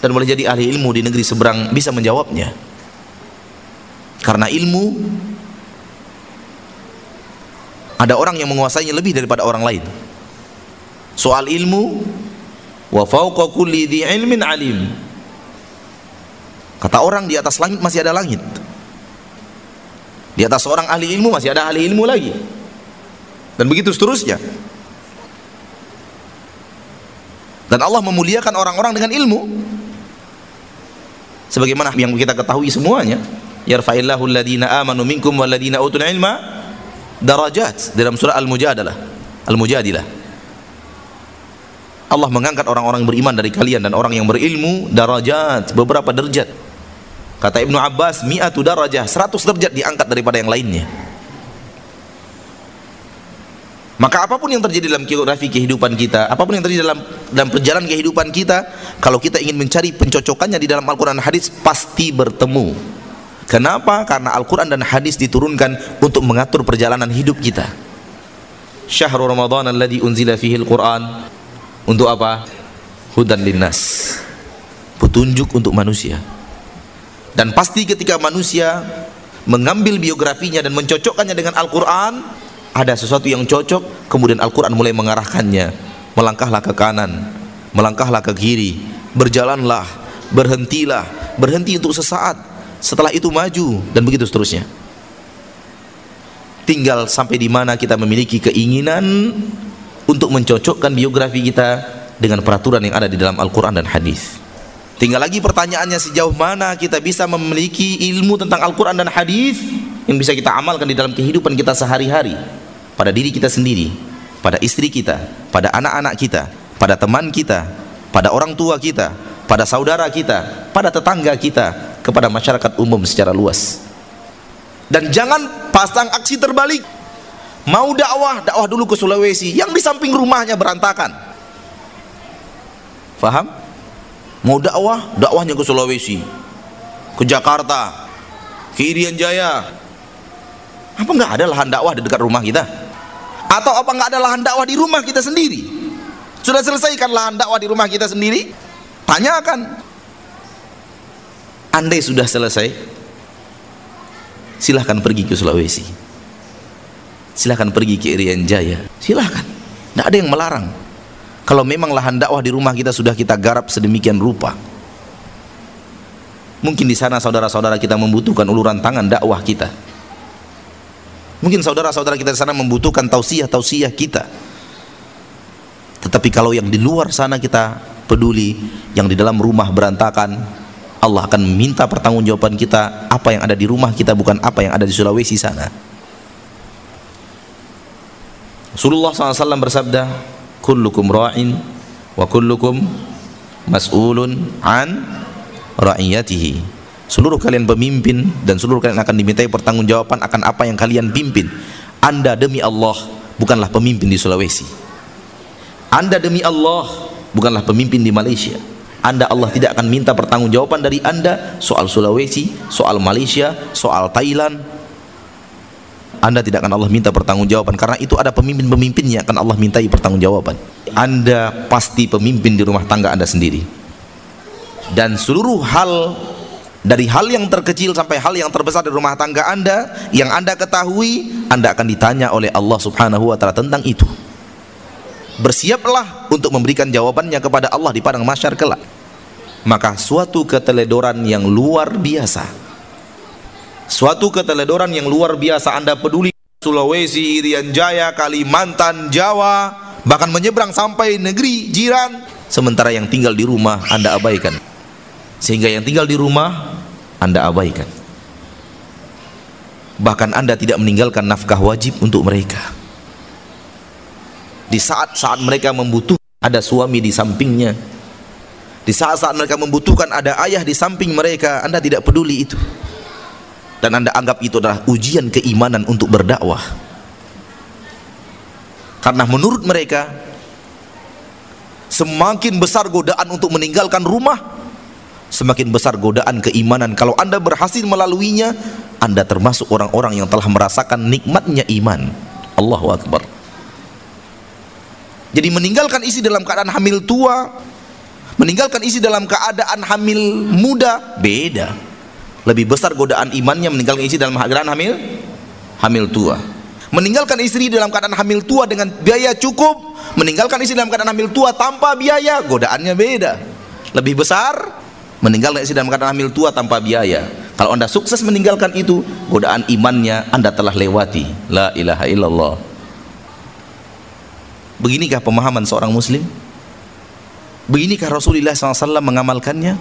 dan boleh jadi ahli ilmu di negeri seberang bisa menjawabnya. Karena ilmu ada orang yang menguasainya lebih daripada orang lain soal ilmu wa kulli dhi ilmin alim kata orang di atas langit masih ada langit Di atas seorang ahli ilmu masih ada ahli ilmu lagi. Dan begitu seterusnya. Dan Allah memuliakan orang-orang dengan ilmu. Sebagaimana yang kita ketahui semuanya, yarfa'illahu alladhina amanu minkum walladhina utul ilma darajat dalam surah Al-Mujadalah. Al-Mujadilah. Allah mengangkat orang-orang beriman dari kalian dan orang yang berilmu darajat, beberapa derajat. Kata Ibnu Abbas, mi'atu darajah, 100 derajat diangkat daripada yang lainnya. Maka apa pun yang terjadi dalam geografi kehidupan kita, apa pun yang terjadi dalam dalam perjalanan kehidupan kita, kalau kita ingin mencari pencocokannya di dalam Al-Quran hadis pasti bertemu. Kenapa? Karena Al-Quran dan hadis diturunkan untuk mengatur perjalanan hidup kita. Syahrul Ramadan alladhi unzila fihi Al-Quran untuk apa? Hudan linnas. Petunjuk untuk manusia dan pasti ketika manusia mengambil biografinya dan mencocokkannya dengan Al-Quran ada sesuatu yang cocok kemudian Al-Quran mulai mengarahkannya melangkahlah ke kanan melangkahlah ke kiri berjalanlah berhentilah berhenti untuk sesaat setelah itu maju dan begitu seterusnya tinggal sampai di mana kita memiliki keinginan untuk mencocokkan biografi kita dengan peraturan yang ada di dalam Al-Quran dan hadis. Tinggal lagi pertanyaannya sejauh mana kita bisa memiliki ilmu tentang Al-Quran dan hadis yang bisa kita amalkan di dalam kehidupan kita sehari-hari pada diri kita sendiri, pada istri kita, pada anak-anak kita, pada teman kita, pada orang tua kita, pada saudara kita, pada tetangga kita, kepada masyarakat umum secara luas. Dan jangan pasang aksi terbalik. Mau dakwah, dakwah dulu ke Sulawesi yang di samping rumahnya berantakan. Faham? mau dakwah dakwahnya ke Sulawesi ke Jakarta ke Irian Jaya apa nggak ada lahan dakwah di dekat rumah kita atau apa nggak ada lahan dakwah di rumah kita sendiri sudah selesaikan lahan dakwah di rumah kita sendiri tanyakan. Andai sudah selesai silahkan pergi ke Sulawesi. Silahkan pergi ke Irian Jaya. Silahkan. Tidak ada yang melarang. Kalau memang lahan dakwah di rumah kita sudah kita garap sedemikian rupa mungkin di sana saudara-saudara kita membutuhkan uluran tangan dakwah kita. Mungkin saudara-saudara kita di sana membutuhkan tausiah-tausiah kita. Tetapi kalau yang di luar sana kita peduli yang di dalam rumah berantakan Allah akan minta pertanggungjawaban kita apa yang ada di rumah kita bukan apa yang ada di Sulawesi sana. Rasulullah SAW bersabda kullukum ra'in wa kullukum mas'ulun an ra'iyatihi. Seluruh kalian pemimpin dan seluruh kalian akan dimintai pertanggungjawaban akan apa yang kalian pimpin. Anda demi Allah bukanlah pemimpin di Sulawesi. Anda demi Allah bukanlah pemimpin di Malaysia anda Allah tidak akan minta pertanggungjawaban dari anda soal Sulawesi, soal Malaysia, soal Thailand, anda tidak akan Allah minta pertanggungjawaban karena itu ada pemimpin-pemimpinnya akan Allah mintai pertanggungjawaban. Anda pasti pemimpin di rumah tangga Anda sendiri. Dan seluruh hal dari hal yang terkecil sampai hal yang terbesar di rumah tangga Anda yang Anda ketahui, Anda akan ditanya oleh Allah Subhanahu wa taala tentang itu. Bersiaplah untuk memberikan jawabannya kepada Allah di padang mahsyar kelak. Maka suatu keteledoran yang luar biasa Suatu keteledoran yang luar biasa Anda peduli Sulawesi, Irian Jaya, Kalimantan, Jawa, bahkan menyeberang sampai negeri jiran, sementara yang tinggal di rumah Anda abaikan. Sehingga yang tinggal di rumah Anda abaikan. Bahkan Anda tidak meninggalkan nafkah wajib untuk mereka. Di saat-saat mereka membutuhkan ada suami di sampingnya. Di saat-saat mereka membutuhkan ada ayah di samping mereka, Anda tidak peduli itu. Dan anda anggap itu adalah ujian keimanan untuk berdakwah. Karena menurut mereka semakin besar godaan untuk meninggalkan rumah semakin besar godaan keimanan. Kalau anda berhasil melaluinya anda termasuk orang-orang yang telah merasakan nikmatnya iman. Allahu Akbar jadi meninggalkan isi dalam keadaan hamil tua meninggalkan isi dalam keadaan hamil muda beda. Lebih besar godaan imannya meninggalkan istri dalam keadaan hamil hamil tua. Meninggalkan istri dalam keadaan hamil tua dengan biaya cukup meninggalkan istri dalam keadaan hamil tua tanpa biaya godaannya beda. Lebih besar meninggalkan istri dalam keadaan hamil tua tanpa biaya. Kalau anda sukses meninggalkan itu godaan imannya anda telah lewati. La ilaha illallah beginikah pemahaman seorang muslim? Beginikah Rasulullah SAW mengamalkannya?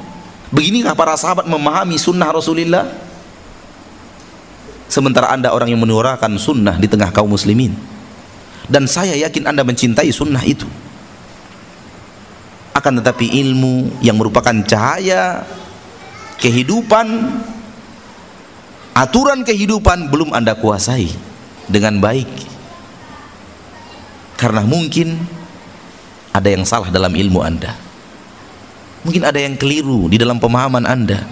Beginikah para sahabat memahami sunnah Rasulullah? Sementara anda orang yang menyuarakan sunnah di tengah kaum muslimin. Dan saya yakin anda mencintai sunnah itu. Akan tetapi ilmu yang merupakan cahaya kehidupan aturan kehidupan belum anda kuasai dengan baik karena mungkin ada yang salah dalam ilmu anda. Mungkin ada yang keliru di dalam pemahaman anda.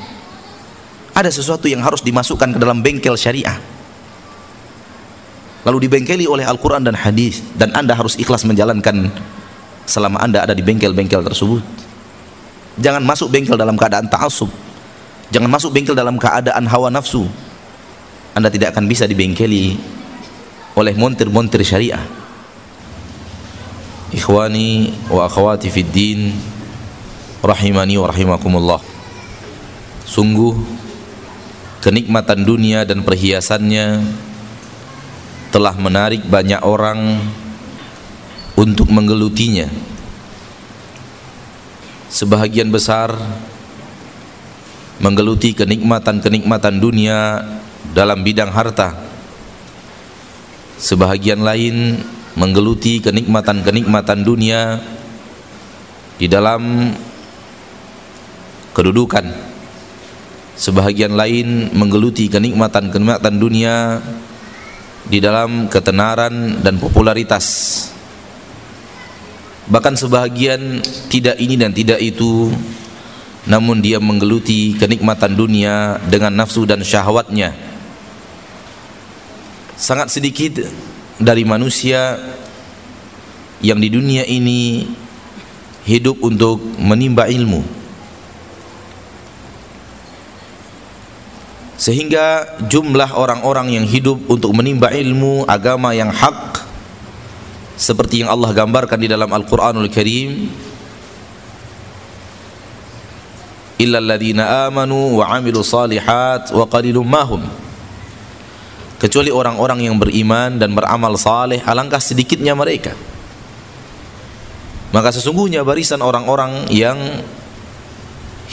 Ada sesuatu yang harus dimasukkan ke dalam bengkel syariah. Lalu dibengkeli oleh Al-Quran dan hadis dan anda harus ikhlas menjalankan selama anda ada di bengkel-bengkel tersebut. Jangan masuk bengkel dalam keadaan ta'asub jangan masuk bengkel dalam keadaan hawa nafsu. Anda tidak akan bisa dibengkeli oleh montir-montir syariah ikhwani wa akhwati fid din rahimani wa rahimakumullah. Sungguh kenikmatan dunia dan perhiasannya telah menarik banyak orang untuk menggelutinya. Sebahagian besar menggeluti kenikmatan-kenikmatan dunia dalam bidang harta. Sebahagian lain menggeluti kenikmatan-kenikmatan dunia di dalam kedudukan. Sebahagian lain menggeluti kenikmatan-kenikmatan dunia di dalam ketenaran dan popularitas. Bahkan sebahagian tidak ini dan tidak itu namun dia menggeluti kenikmatan dunia dengan nafsu dan syahwatnya. Sangat sedikit dari manusia yang di dunia ini hidup untuk menimba ilmu. Sehingga jumlah orang-orang yang hidup untuk menimba ilmu agama yang hak seperti yang Allah gambarkan di dalam Al-Qur'anul Karim illa alladziina amanu wa 'amilu salihat wa qalilum mahum kecuali orang-orang yang beriman dan beramal saleh alangkah sedikitnya mereka. Maka sesungguhnya barisan orang-orang yang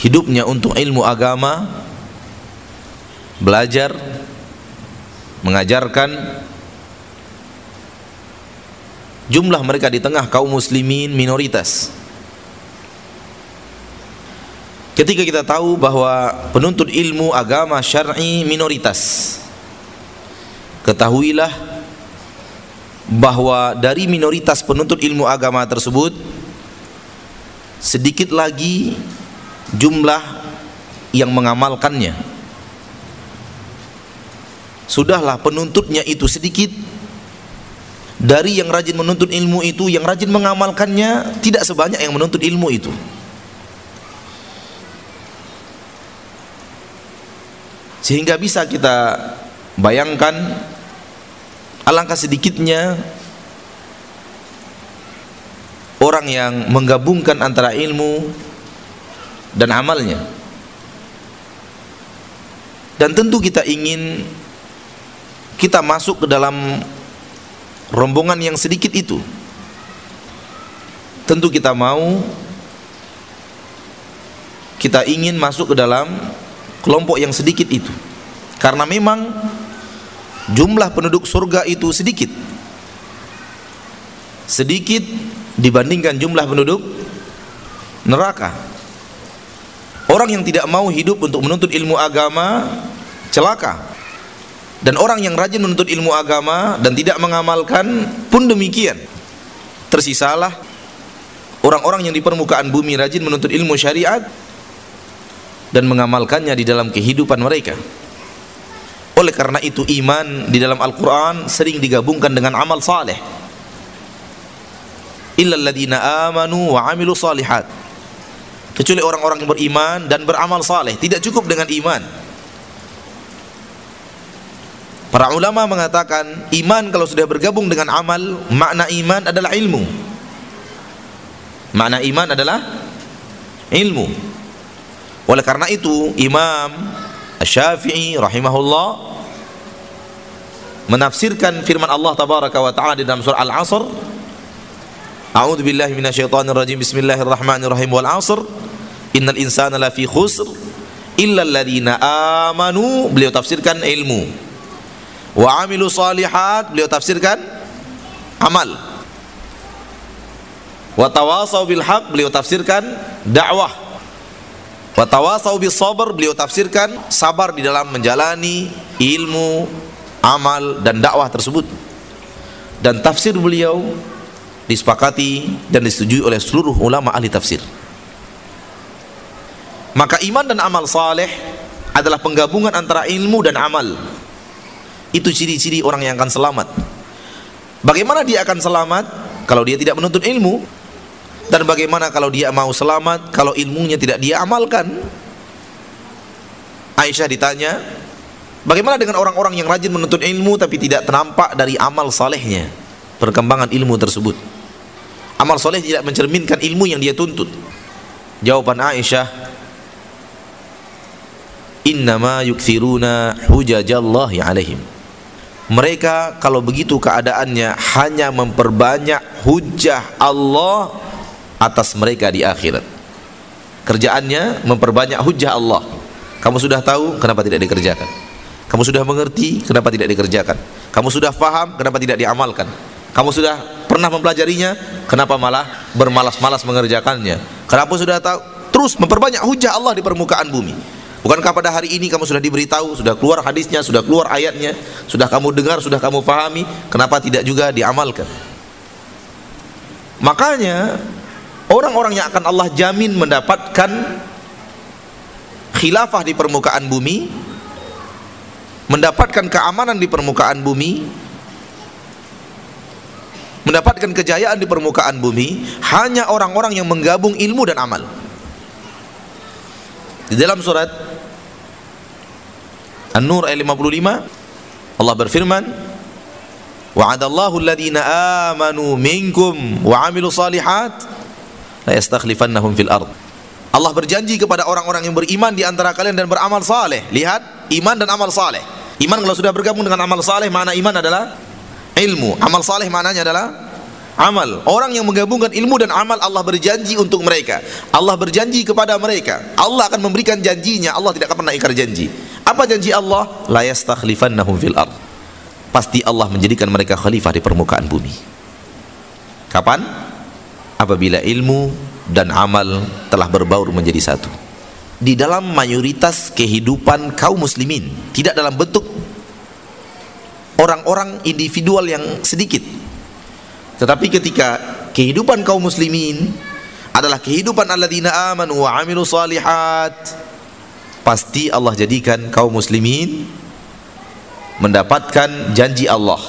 hidupnya untuk ilmu agama belajar mengajarkan jumlah mereka di tengah kaum muslimin minoritas. Ketika kita tahu bahwa penuntut ilmu agama syar'i minoritas ketahuilah bahwa dari minoritas penuntut ilmu agama tersebut sedikit lagi jumlah yang mengamalkannya. Sudahlah penuntutnya itu sedikit. Dari yang rajin menuntut ilmu itu yang rajin mengamalkannya tidak sebanyak yang menuntut ilmu itu. Sehingga bisa kita bayangkan alangkah sedikitnya orang yang menggabungkan antara ilmu dan amalnya. Dan tentu kita ingin kita masuk ke dalam rombongan yang sedikit itu. Tentu kita mau kita ingin masuk ke dalam kelompok yang sedikit itu. Karena memang jumlah penduduk surga itu sedikit. Sedikit dibandingkan jumlah penduduk neraka. Orang yang tidak mau hidup untuk menuntut ilmu agama celaka. Dan orang yang rajin menuntut ilmu agama dan tidak mengamalkan pun demikian. Tersisalah orang-orang yang di permukaan bumi rajin menuntut ilmu syariat dan mengamalkannya di dalam kehidupan mereka oleh karena itu iman di dalam Al-Quran sering digabungkan dengan amal saleh illal ladina amanu wa amilu salihat kecuali orang-orang yang beriman dan beramal saleh tidak cukup dengan iman Para ulama mengatakan iman kalau sudah bergabung dengan amal, makna iman adalah ilmu. Makna iman adalah ilmu. Oleh karena itu, Imam Asy-Syafi'i rahimahullah menafsirkan firman Allah tabaraka wa taala di dalam surah Al-Asr. A'udzu billahi minasyaitonir rajim. Bismillahirrahmanirrahim. Wal 'asr. Innal insana lafi khusr illa alladziina amanu. Beliau tafsirkan ilmu. Wa 'amilu salihat. Beliau tafsirkan amal. Wa tawasau bil haq beliau tafsirkan dakwah wa tawasau bis sabr beliau tafsirkan sabar di dalam menjalani ilmu amal dan dakwah tersebut. Dan tafsir beliau disepakati dan disetujui oleh seluruh ulama ahli tafsir. Maka iman dan amal saleh adalah penggabungan antara ilmu dan amal. Itu ciri-ciri orang yang akan selamat. Bagaimana dia akan selamat? Kalau dia tidak menuntut ilmu dan bagaimana kalau dia mau selamat kalau ilmunya tidak dia amalkan? Aisyah ditanya, bagaimana dengan orang-orang yang rajin menuntut ilmu tapi tidak ternampak dari amal salehnya, perkembangan ilmu tersebut? Amal saleh tidak mencerminkan ilmu yang dia tuntut. Jawaban Aisyah, innama yukthiruna hujajallahi alaihim. Mereka kalau begitu keadaannya hanya memperbanyak hujah Allah atas mereka di akhirat. Kerjaannya memperbanyak hujah Allah. Kamu sudah tahu kenapa tidak dikerjakan. Kamu sudah mengerti kenapa tidak dikerjakan. Kamu sudah faham kenapa tidak diamalkan. Kamu sudah pernah mempelajarinya kenapa malah bermalas-malas mengerjakannya. Kenapa sudah tahu? Terus memperbanyak hujah Allah di permukaan bumi. Bukankah pada hari ini kamu sudah diberitahu, sudah keluar hadisnya, sudah keluar ayatnya, sudah kamu dengar, sudah kamu pahami, kenapa tidak juga diamalkan? Makanya Orang-orang yang akan Allah jamin mendapatkan khilafah di permukaan bumi, mendapatkan keamanan di permukaan bumi, mendapatkan kejayaan di permukaan bumi hanya orang-orang yang menggabung ilmu dan amal. Di dalam surat An-Nur ayat 55 Allah berfirman Wa'adallahu alladhina amanu minkum wa 'amilu salihat la yastakhlifannahum fil ard. Allah berjanji kepada orang-orang yang beriman di antara kalian dan beramal saleh. Lihat, iman dan amal saleh. Iman kalau sudah bergabung dengan amal saleh, mana iman adalah ilmu. Amal saleh maknanya adalah amal. Orang yang menggabungkan ilmu dan amal Allah berjanji untuk mereka. Allah berjanji kepada mereka. Allah akan memberikan janjinya. Allah tidak akan pernah ingkar janji. Apa janji Allah? La yastakhlifannahum fil ard. Pasti Allah menjadikan mereka khalifah di permukaan bumi. Kapan? Apabila ilmu dan amal telah berbaur menjadi satu. Di dalam mayoritas kehidupan kaum muslimin tidak dalam bentuk orang-orang individual yang sedikit. Tetapi ketika kehidupan kaum muslimin adalah kehidupan alladzina amanu wa amilu salihat pasti Allah jadikan kaum muslimin mendapatkan janji Allah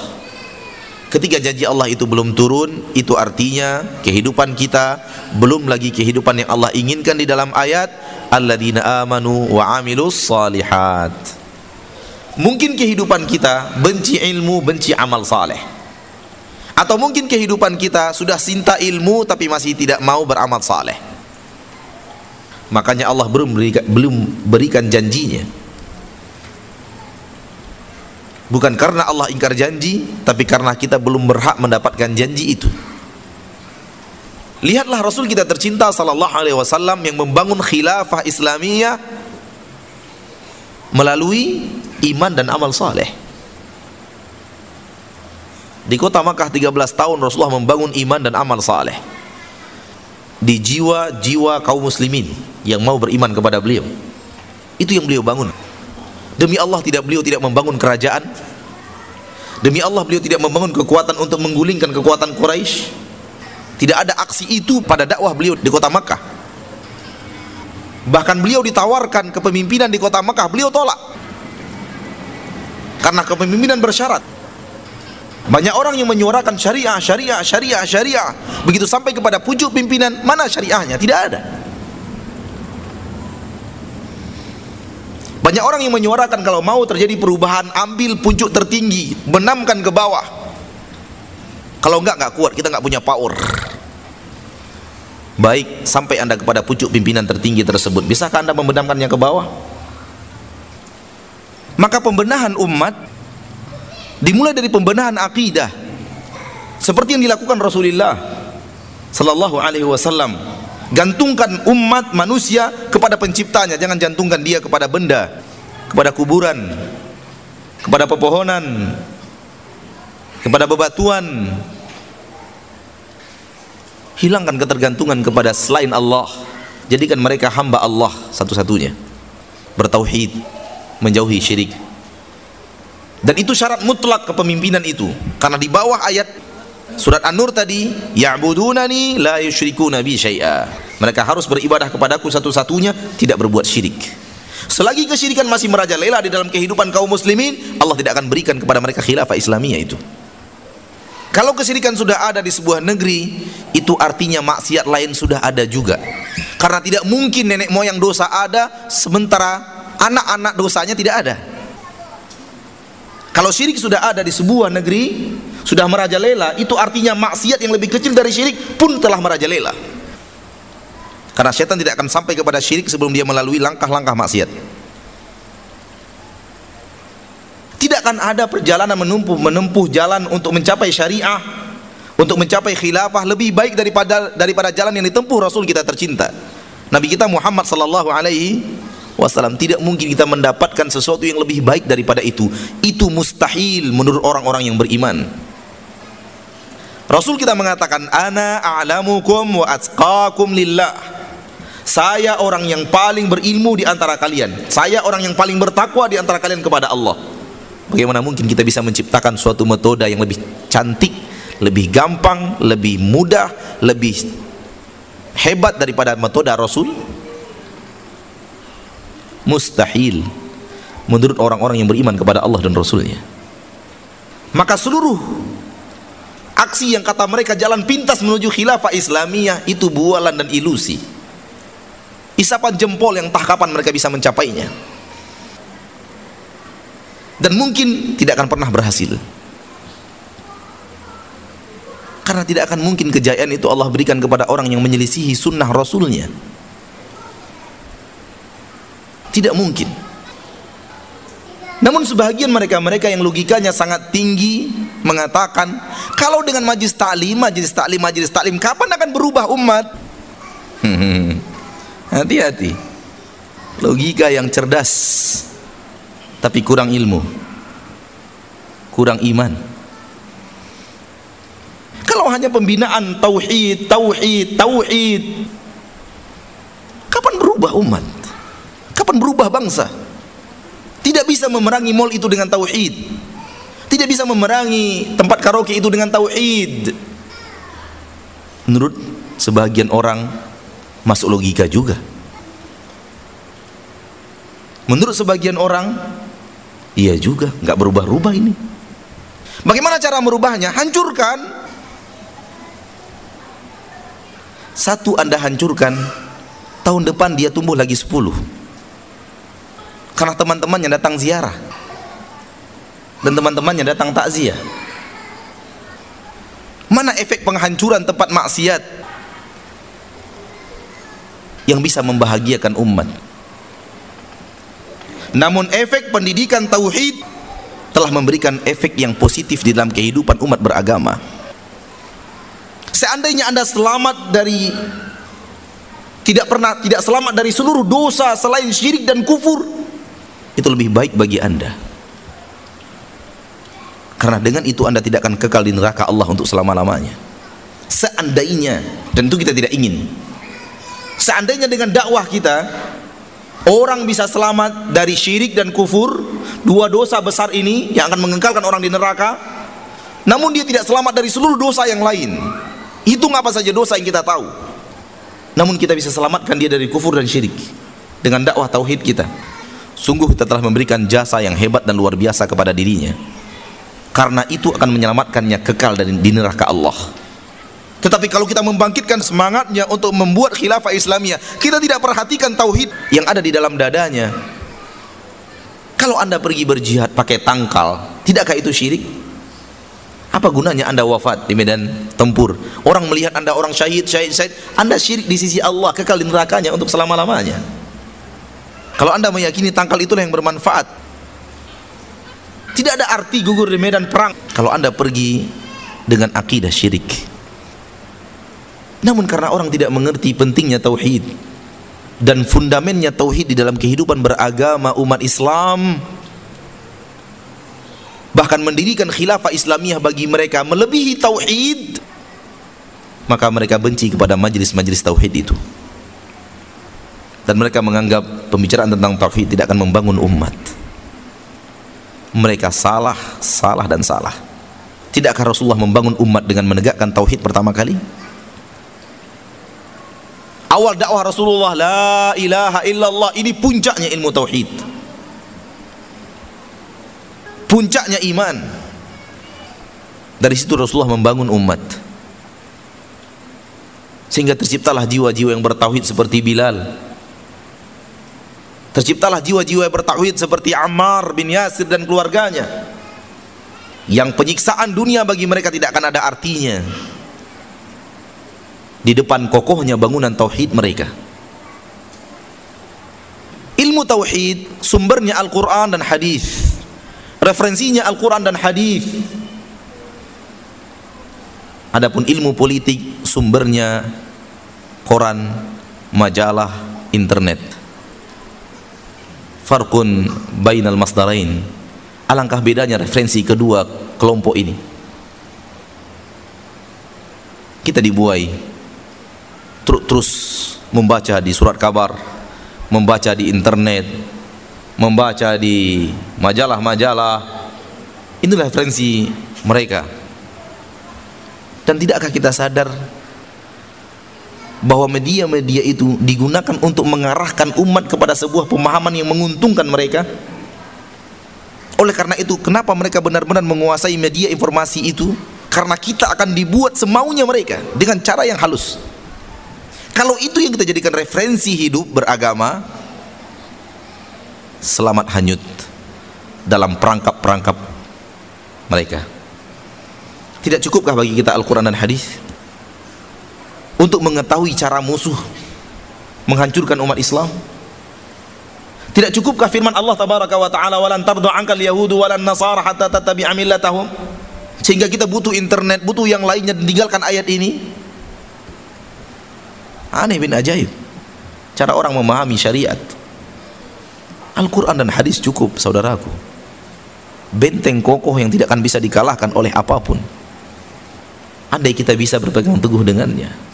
Ketika janji Allah itu belum turun, itu artinya kehidupan kita belum lagi kehidupan yang Allah inginkan di dalam ayat alladzina amanu wa amilus salihat. Mungkin kehidupan kita benci ilmu, benci amal saleh. Atau mungkin kehidupan kita sudah cinta ilmu tapi masih tidak mau beramal saleh. Makanya Allah belum berikan, belum berikan janjinya bukan karena Allah ingkar janji tapi karena kita belum berhak mendapatkan janji itu. Lihatlah Rasul kita tercinta sallallahu alaihi wasallam yang membangun khilafah Islamiyah melalui iman dan amal saleh. Di kota Makkah 13 tahun Rasulullah membangun iman dan amal saleh. Di jiwa-jiwa kaum muslimin yang mau beriman kepada beliau. Itu yang beliau bangun Demi Allah tidak beliau tidak membangun kerajaan. Demi Allah beliau tidak membangun kekuatan untuk menggulingkan kekuatan Quraisy. Tidak ada aksi itu pada dakwah beliau di kota Makkah. Bahkan beliau ditawarkan kepemimpinan di kota Makkah, beliau tolak. Karena kepemimpinan bersyarat. Banyak orang yang menyuarakan syariah, syariah, syariah, syariah. Begitu sampai kepada pucuk pimpinan, mana syariahnya? Tidak ada. Banyak orang yang menyuarakan kalau mau terjadi perubahan ambil puncuk tertinggi, benamkan ke bawah. Kalau enggak enggak kuat, kita enggak punya power. Baik, sampai Anda kepada pucuk pimpinan tertinggi tersebut, bisakah Anda membenamkannya ke bawah? maka pembenahan umat dimulai dari pembenahan akidah seperti yang dilakukan Rasulullah sallallahu alaihi wasallam gantungkan umat manusia kepada penciptanya. Jangan jantungkan dia kepada benda kepada kuburan kepada pepohonan kepada bebatuan. Hilangkan ketergantungan kepada selain Allah. Jadikan mereka hamba Allah satu-satunya. Bertauhid menjauhi syirik. Dan itu syarat mutlak kepemimpinan itu. Karena di bawah ayat surat An-Nur tadi ya'budunani la yusyrikuna bi syai'a mereka harus beribadah kepadaku satu-satunya tidak berbuat syirik selagi kesyirikan masih merajalela di dalam kehidupan kaum muslimin Allah tidak akan berikan kepada mereka khilafah islamiyah itu kalau kesyirikan sudah ada di sebuah negeri, itu artinya maksiat lain sudah ada juga. Karena tidak mungkin nenek moyang dosa ada sementara anak-anak dosanya tidak ada. Kalau syirik sudah ada di sebuah negeri, sudah merajalela, itu artinya maksiat yang lebih kecil dari syirik pun telah merajalela. Karena setan tidak akan sampai kepada syirik sebelum dia melalui langkah-langkah maksiat. Tidak akan ada perjalanan menempuh menempuh jalan untuk mencapai syariah, untuk mencapai khilafah lebih baik daripada daripada jalan yang ditempuh Rasul kita tercinta. Nabi kita Muhammad sallallahu alaihi wasallam tidak mungkin kita mendapatkan sesuatu yang lebih baik daripada itu. Itu mustahil menurut orang-orang yang beriman. Rasul kita mengatakan ana a'lamukum wa atqakum lillah. Saya orang yang paling berilmu di antara kalian. Saya orang yang paling bertakwa di antara kalian kepada Allah. Bagaimana mungkin kita bisa menciptakan suatu metode yang lebih cantik, lebih gampang, lebih mudah, lebih hebat daripada metode Rasul? Mustahil menurut orang-orang yang beriman kepada Allah dan Rasulnya. Maka seluruh aksi yang kata mereka jalan pintas menuju khilafah Islamiyah itu bualan dan ilusi. Isapan jempol yang tak kapan mereka bisa mencapainya. Dan mungkin tidak akan pernah berhasil. Karena tidak akan mungkin kejayaan itu Allah berikan kepada orang yang menyelisihi sunnah Rasulnya. Tidak mungkin namun sebahagian mereka-mereka yang logikanya sangat tinggi mengatakan kalau dengan majlis taklim, majlis taklim, majlis taklim kapan akan berubah umat? <laughs> Hati-hati. Logika yang cerdas tapi kurang ilmu kurang iman kalau hanya pembinaan tauhid tauhid tauhid kapan berubah umat kapan berubah bangsa tidak bisa memerangi mall itu dengan tauhid tidak bisa memerangi tempat karaoke itu dengan tauhid menurut sebagian orang masuk logika juga menurut sebagian orang Iya juga, nggak berubah-ubah ini. Bagaimana cara merubahnya? Hancurkan. Satu Anda hancurkan, tahun depan dia tumbuh lagi sepuluh. Karena teman-temannya datang ziarah. Dan teman-temannya datang takziah. Mana efek penghancuran tempat maksiat yang bisa membahagiakan umat? Namun efek pendidikan tauhid telah memberikan efek yang positif di dalam kehidupan umat beragama. Seandainya Anda selamat dari tidak pernah tidak selamat dari seluruh dosa selain syirik dan kufur, itu lebih baik bagi Anda. Karena dengan itu Anda tidak akan kekal di neraka Allah untuk selama-lamanya. Seandainya, dan itu kita tidak ingin. Seandainya dengan dakwah kita Orang bisa selamat dari syirik dan kufur, dua dosa besar ini yang akan mengekalkan orang di neraka. Namun dia tidak selamat dari seluruh dosa yang lain. Hitung apa saja dosa yang kita tahu. Namun kita bisa selamatkan dia dari kufur dan syirik dengan dakwah tauhid kita. Sungguh kita telah memberikan jasa yang hebat dan luar biasa kepada dirinya. Karena itu akan menyelamatkannya kekal dari di neraka Allah. Tetapi kalau kita membangkitkan semangatnya untuk membuat khilafah Islamiyah, kita tidak perhatikan tauhid yang ada di dalam dadanya. Kalau Anda pergi berjihad pakai tangkal, tidakkah itu syirik? Apa gunanya Anda wafat di medan tempur? Orang melihat Anda orang syahid, syahid, syahid, Anda syirik di sisi Allah, kekal di nerakanya untuk selama-lamanya. Kalau Anda meyakini tangkal itulah yang bermanfaat, Tidak ada arti gugur di medan perang. Kalau Anda pergi dengan akidah syirik. Namun karena orang tidak mengerti pentingnya tauhid dan fundamennya tauhid di dalam kehidupan beragama umat Islam bahkan mendirikan khilafah Islamiyah bagi mereka melebihi tauhid maka mereka benci kepada majlis-majlis tauhid itu dan mereka menganggap pembicaraan tentang tauhid tidak akan membangun umat mereka salah, salah dan salah. Tidakkah Rasulullah membangun umat dengan menegakkan tauhid pertama kali? Awal dakwah Rasulullah la ilaha illallah ini puncaknya ilmu tauhid. Puncaknya iman. Dari situ Rasulullah membangun umat. Sehingga terciptalah jiwa-jiwa yang bertauhid seperti Bilal, Terciptalah jiwa-jiwa bertauhid seperti Ammar bin Yasir dan keluarganya. Yang penyiksaan dunia bagi mereka tidak akan ada artinya. Di depan kokohnya bangunan tauhid mereka. Ilmu tauhid sumbernya Al-Qur'an dan hadis. Referensinya Al-Qur'an dan hadis. Adapun ilmu politik sumbernya koran, majalah, internet farqun bainal masdarain. Alangkah bedanya referensi kedua kelompok ini. Kita dibuai. Terus membaca di surat kabar membaca di internet membaca di majalah-majalah. Inilah referensi mereka. Dan tidakkah kita sadar bahwa media-media itu digunakan untuk mengarahkan umat kepada sebuah pemahaman yang menguntungkan mereka. Oleh karena itu kenapa mereka benar-benar menguasai media informasi itu? Karena kita akan dibuat semaunya mereka dengan cara yang halus. Kalau itu yang kita jadikan referensi hidup beragama selamat hanyut dalam perangkap-perangkap mereka. Tidak cukupkah bagi kita Al-Quran dan Hadis untuk mengetahui cara musuh menghancurkan umat Islam? Tidak cukupkah firman Allah tabaraka wa taala walan tardu ankal yahudu walan nasara hatta tattabi'a millatahum? Sehingga kita butuh internet, butuh yang lainnya tinggalkan ayat ini. Aneh bin ajaib. Cara orang memahami syariat. Al-Quran dan hadis cukup saudaraku. Benteng kokoh yang tidak akan bisa dikalahkan oleh apa pun. Andai kita bisa berpegang teguh dengannya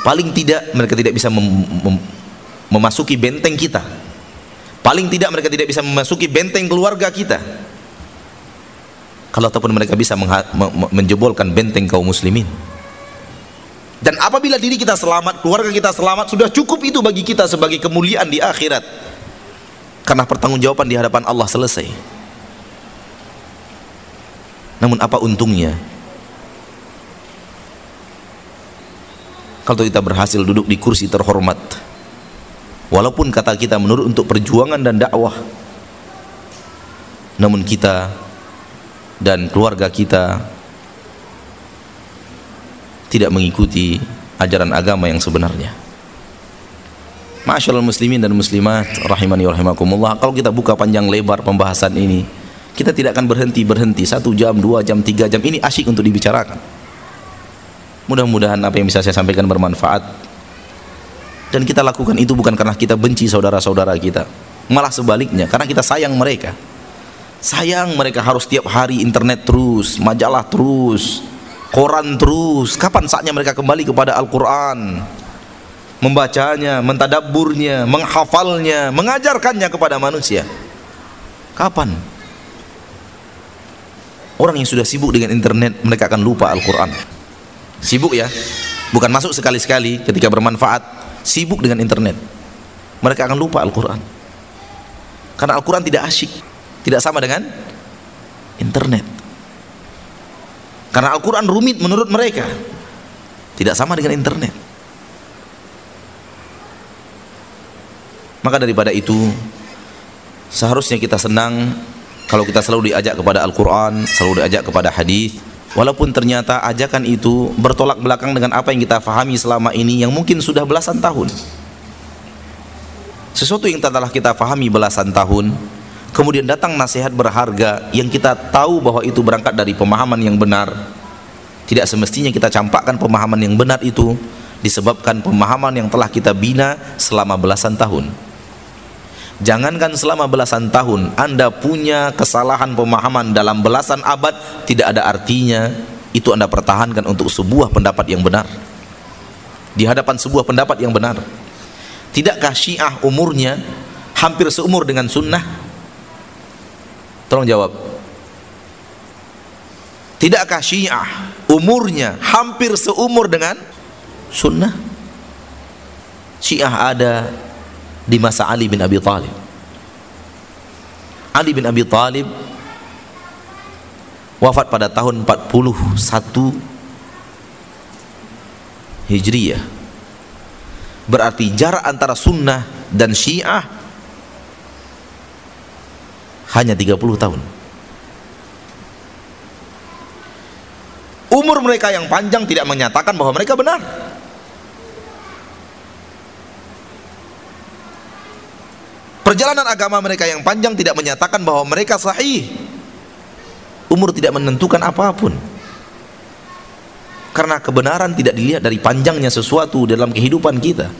paling tidak mereka tidak bisa mem mem memasuki benteng kita. Paling tidak mereka tidak bisa memasuki benteng keluarga kita. Kalau ataupun mereka bisa menjebolkan benteng kaum muslimin. Dan apabila diri kita selamat keluarga kita selamat sudah cukup itu bagi kita sebagai kemuliaan di akhirat. Karena pertanggungjawaban di hadapan Allah selesai. Namun apa untungnya kalau kita berhasil duduk di kursi terhormat. Walaupun kata kita menurut untuk perjuangan dan dakwah namun kita dan keluarga kita tidak mengikuti ajaran agama yang sebenarnya. Masyaallah muslimin dan muslimat rahimani rahimakumullah kalau kita buka panjang lebar pembahasan ini kita tidak akan berhenti berhenti satu jam dua jam tiga jam ini asyik untuk dibicarakan Mudah-mudahan apa yang bisa saya sampaikan bermanfaat. Dan kita lakukan itu bukan karena kita benci saudara-saudara kita. Malah sebaliknya, karena kita sayang mereka. Sayang mereka harus tiap hari internet terus, majalah terus, koran terus. Kapan saatnya mereka kembali kepada Al-Quran? Membacanya, mentadabburnya, menghafalnya, mengajarkannya kepada manusia. Kapan? Orang yang sudah sibuk dengan internet, mereka akan lupa Al-Quran sibuk ya. Bukan masuk sekali-sekali. Ketika bermanfaat sibuk dengan internet. Mereka akan lupa Al-Quran. Karena Al-Quran tidak asyik. Tidak sama dengan internet. Karena Al-Quran rumit menurut mereka. Tidak sama dengan internet. Maka daripada itu seharusnya kita senang kalau kita selalu diajak kepada Al-Quran selalu diajak kepada hadis Walaupun ternyata ajakan itu bertolak belakang dengan apa yang kita fahami selama ini yang mungkin sudah belasan tahun. Sesuatu yang telah kita fahami belasan tahun, kemudian datang nasihat berharga yang kita tahu bahwa itu berangkat dari pemahaman yang benar tidak semestinya kita campakkan pemahaman yang benar itu disebabkan pemahaman yang telah kita bina selama belasan tahun jangankan selama belasan tahun anda punya kesalahan pemahaman dalam belasan abad tidak ada artinya itu anda pertahankan untuk sebuah pendapat yang benar. Di hadapan sebuah pendapat yang benar. Tidakkah syiah umurnya hampir seumur dengan sunnah? Tolong jawab. Tidakkah syiah umurnya hampir seumur dengan sunnah? Syiah ada di masa Ali bin Abi Thalib Ali bin Abi Thalib wafat pada tahun 41 Hijriyah berarti jarak antara sunnah dan syiah hanya 30 tahun. Umur mereka yang panjang tidak menyatakan bahwa mereka benar perjalanan agama mereka yang panjang tidak menyatakan bahwa mereka sahih. Umur tidak menentukan apa pun. Karena kebenaran tidak dilihat dari panjangnya sesuatu dalam kehidupan kita.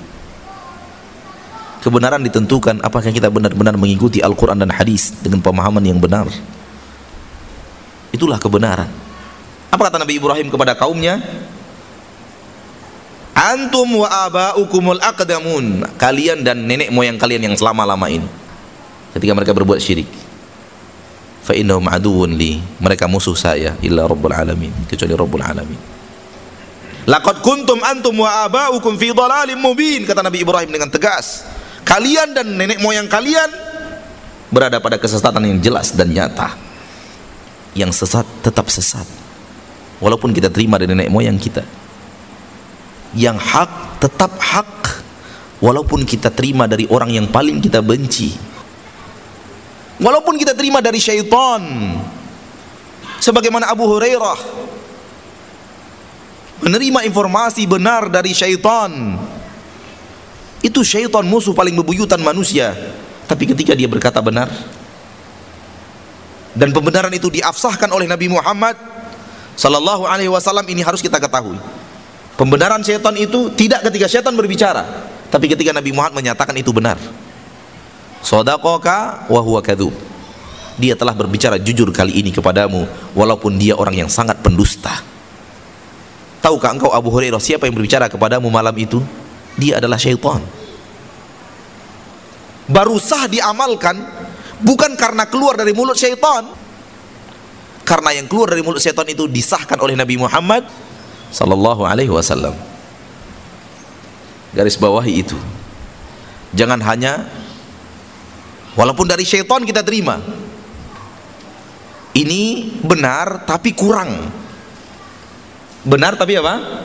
Kebenaran ditentukan apakah kita benar-benar mengikuti Al-Quran dan hadis dengan pemahaman yang benar. Itulah kebenaran. Apa kata Nabi Ibrahim kepada kaumnya antum wa aba'ukumul aqdamun kalian dan nenek moyang kalian yang selama-lama ini ketika mereka berbuat syirik fa innahum aduwwun li mereka musuh saya illa rabbul alamin kecuali rabbul alamin Laqad kuntum antum wa aba'ukum fi dhalalim mubin kata Nabi Ibrahim dengan tegas. Kalian dan nenek moyang kalian berada pada kesesatan yang jelas dan nyata. Yang sesat tetap sesat. Walaupun kita terima dari nenek moyang kita. Yang hak tetap hak walaupun kita terima dari orang yang paling kita benci. Walaupun kita terima dari syaitan. Sebagaimana Abu Hurairah menerima informasi benar dari syaitan itu syaitan musuh paling bebuyutan manusia tapi ketika dia berkata benar dan pembenaran itu diafsahkan oleh Nabi Muhammad sallallahu alaihi wasallam ini harus kita ketahui pembenaran syaitan itu tidak ketika syaitan berbicara tapi ketika Nabi Muhammad menyatakan itu benar sadaqaka wa huwa kadzub dia telah berbicara jujur kali ini kepadamu walaupun dia orang yang sangat pendusta Tahukah engkau Abu Hurairah siapa yang berbicara kepadamu malam itu? Dia adalah syaitan. Baru sah diamalkan bukan karena keluar dari mulut syaitan. Karena yang keluar dari mulut syaitan itu disahkan oleh Nabi Muhammad sallallahu alaihi wasallam. Garis bawahi itu. Jangan hanya walaupun dari syaitan kita terima. Ini benar tapi kurang benar tapi apa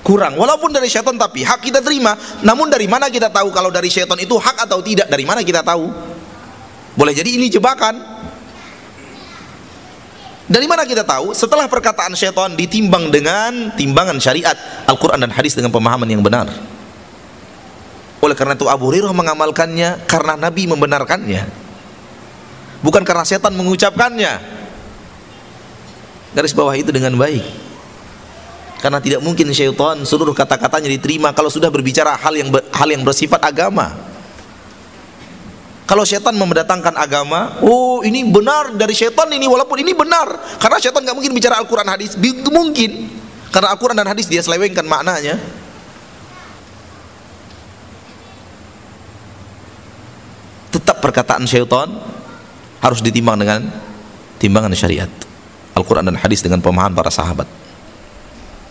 kurang walaupun dari syaitan tapi hak kita terima namun dari mana kita tahu kalau dari syaitan itu hak atau tidak dari mana kita tahu boleh jadi ini jebakan dari mana kita tahu? Setelah perkataan syaitan ditimbang dengan timbangan syariat Al-Quran dan hadis dengan pemahaman yang benar. Oleh karena itu Abu Hurairah mengamalkannya karena Nabi membenarkannya. Bukan karena setan mengucapkannya. Garis bawah itu dengan baik. Karena tidak mungkin syaitan seluruh kata-katanya diterima kalau sudah berbicara hal yang hal yang bersifat agama kalau syaitan mendatangkan agama oh ini benar dari syaitan ini walaupun ini benar. Karena syaitan nggak mungkin bicara Al-Quran hadis. Mungkin. Karena Al-Quran dan hadis dia selewengkan maknanya. Tetap perkataan syaitan harus ditimbang dengan timbangan syariat. Al-Quran dan hadis dengan pemahaman para sahabat.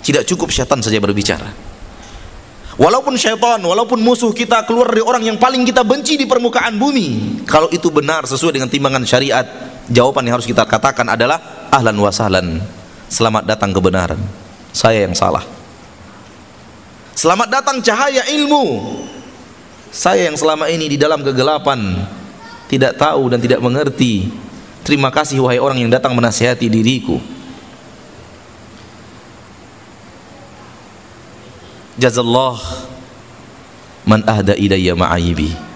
Tidak cukup syaitan saja berbicara. Walaupun syaitan, walaupun musuh kita keluar dari orang yang paling kita benci di permukaan bumi, kalau itu benar sesuai dengan timbangan syariat, jawaban yang harus kita katakan adalah ahlan wa sahlan. Selamat datang kebenaran. Saya yang salah. Selamat datang cahaya ilmu. Saya yang selama ini di dalam kegelapan tidak tahu dan tidak mengerti. Terima kasih wahai orang yang datang menasihati diriku. Jazallah man ahda ilayya ma'ayibi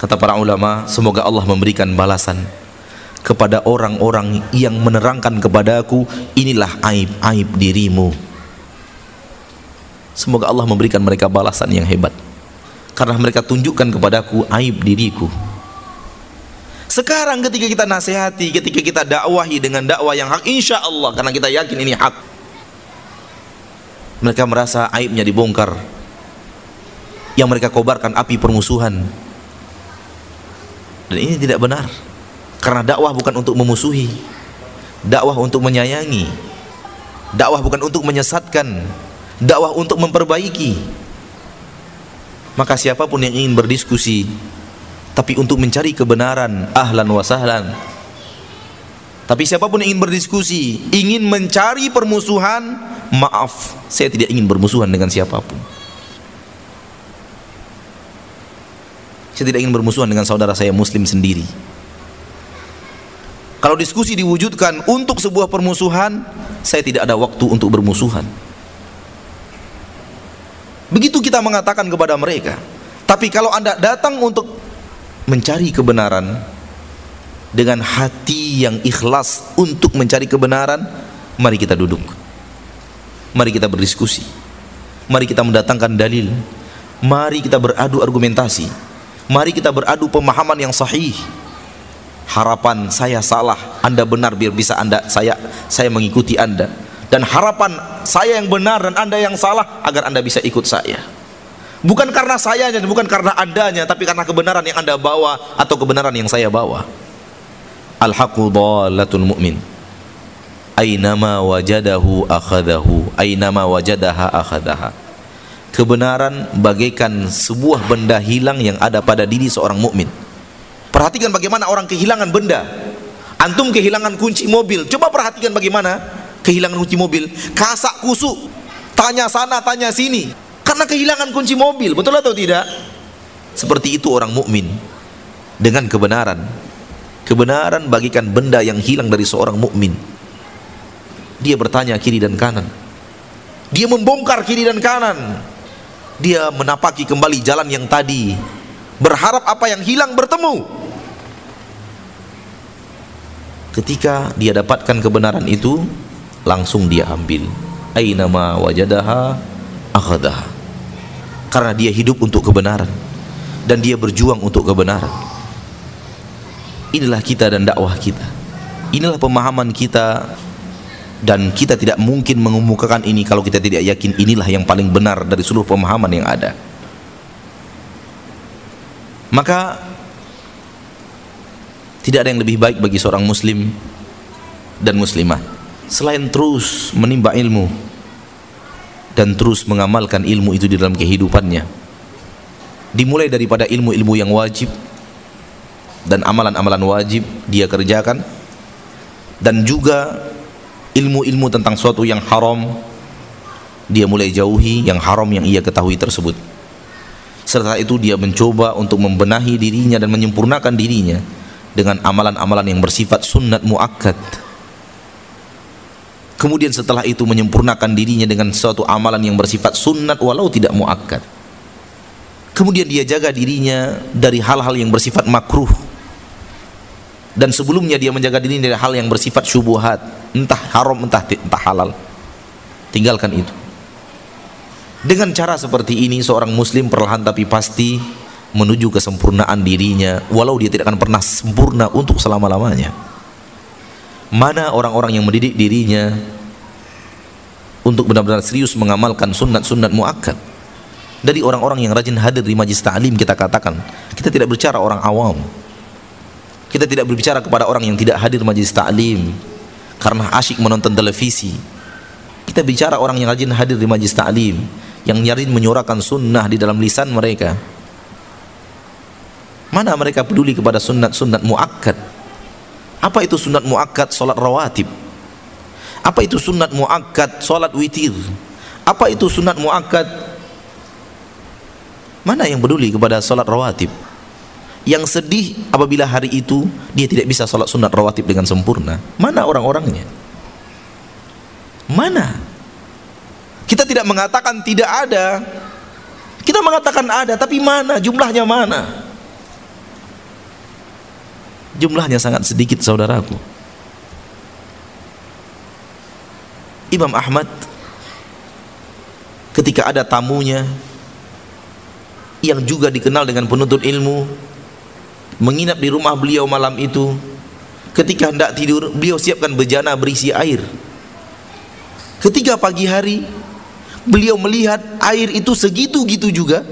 Kata para ulama, semoga Allah memberikan balasan kepada orang-orang yang menerangkan kepadaku inilah aib-aib dirimu. Semoga Allah memberikan mereka balasan yang hebat karena mereka tunjukkan kepadaku aib diriku. Sekarang ketika kita nasihati, ketika kita dakwahi dengan dakwah yang hak, insya Allah karena kita yakin ini hak, mereka merasa aibnya dibongkar. Yang mereka kobarkan api permusuhan, dan ini tidak benar. Karena dakwah bukan untuk memusuhi. Dakwah untuk menyayangi. Dakwah bukan untuk menyesatkan. Dakwah untuk memperbaiki. Maka siapa pun yang ingin berdiskusi tapi untuk mencari kebenaran, ahlan wa sahlan. Tapi siapa pun yang ingin berdiskusi, ingin mencari permusuhan, maaf, saya tidak ingin bermusuhan dengan siapa pun. Saya tidak ingin bermusuhan dengan saudara saya muslim sendiri. Kalau diskusi diwujudkan untuk sebuah permusuhan, saya tidak ada waktu untuk bermusuhan. Begitu kita mengatakan kepada mereka. Tapi kalau Anda datang untuk mencari kebenaran dengan hati yang ikhlas untuk mencari kebenaran, mari kita duduk. Mari kita berdiskusi. Mari kita mendatangkan dalil. Mari kita beradu argumentasi Mari kita beradu pemahaman yang sahih. Harapan saya salah, Anda benar biar bisa Anda saya saya mengikuti Anda. Dan harapan saya yang benar dan Anda yang salah agar Anda bisa ikut saya. Bukan karena saya dan bukan karena Andanya, tapi karena kebenaran yang Anda bawa atau kebenaran yang saya bawa. Al-haqqu dhalatul mu'min. Aynama wajadahu akhadahu, aynama wajadaha akhadaha kebenaran bagaikan sebuah benda hilang yang ada pada diri seorang mukmin. Perhatikan bagaimana orang kehilangan benda. Antum kehilangan kunci mobil. Coba perhatikan bagaimana kehilangan kunci mobil. Kasak kusuk. Tanya sana, tanya sini. Karena kehilangan kunci mobil. Betul atau tidak? Seperti itu orang mukmin dengan kebenaran. Kebenaran bagikan benda yang hilang dari seorang mukmin. Dia bertanya kiri dan kanan. Dia membongkar kiri dan kanan. Dia menapaki kembali jalan yang tadi berharap apa yang hilang bertemu. Ketika dia dapatkan kebenaran itu langsung dia ambil. Ainama wajadaha akhadaha. Karena dia hidup untuk kebenaran dan dia berjuang untuk kebenaran. Inilah kita dan dakwah kita. Inilah pemahaman kita dan kita tidak mungkin mengemukakan ini kalau kita tidak yakin inilah yang paling benar dari seluruh pemahaman yang ada. Maka tidak ada yang lebih baik bagi seorang muslim dan muslimah. Selain terus menimba ilmu dan terus mengamalkan ilmu itu di dalam kehidupannya. Dimulai daripada ilmu-ilmu yang wajib dan amalan-amalan wajib dia kerjakan. Dan juga ilmu-ilmu tentang suatu yang haram dia mulai jauhi yang haram yang ia ketahui tersebut. Serta itu dia mencoba untuk membenahi dirinya dan menyempurnakan dirinya dengan amalan-amalan yang bersifat sunnat muakkad. Kemudian setelah itu menyempurnakan dirinya dengan suatu amalan yang bersifat sunnat walau tidak muakkad. Kemudian dia jaga dirinya dari hal-hal yang bersifat makruh. Dan sebelumnya dia menjaga diri dari hal yang bersifat syubuhat entah haram entah entah halal. Tinggalkan itu. Dengan cara seperti ini seorang muslim perlahan tapi pasti menuju kesempurnaan dirinya walau dia tidak akan pernah sempurna untuk selama-lamanya. Mana orang-orang yang mendidik dirinya untuk benar-benar serius mengamalkan sunat-sunat muakkad? Dari orang-orang yang rajin hadir di majlis ta'lim kita katakan kita tidak berbicara orang awam. Kita tidak berbicara kepada orang yang tidak hadir majlis ta'lim karena asyik menonton televisi. Kita bicara orang yang rajin hadir di majlis ta'lim yang nyarin menyuarakan sunnah di dalam lisan mereka. Mana mereka peduli kepada sunat-sunat muakkad? Apa itu sunat muakkad salat rawatib? Apa itu sunat muakkad salat witir? Apa itu sunat muakkad? Mana yang peduli kepada salat rawatib? Yang sedih apabila hari itu dia tidak bisa sholat sunat rawatib dengan sempurna. Mana orang-orangnya? Mana? Kita tidak mengatakan tidak ada. Kita mengatakan ada tapi mana? Jumlahnya mana? Jumlahnya sangat sedikit saudaraku. Imam Ahmad ketika ada tamunya yang juga dikenal dengan penuntut ilmu menginap di rumah beliau malam itu. Ketika hendak tidur beliau siapkan bejana berisi air. Ketika pagi hari beliau melihat air itu segitu-gitu juga.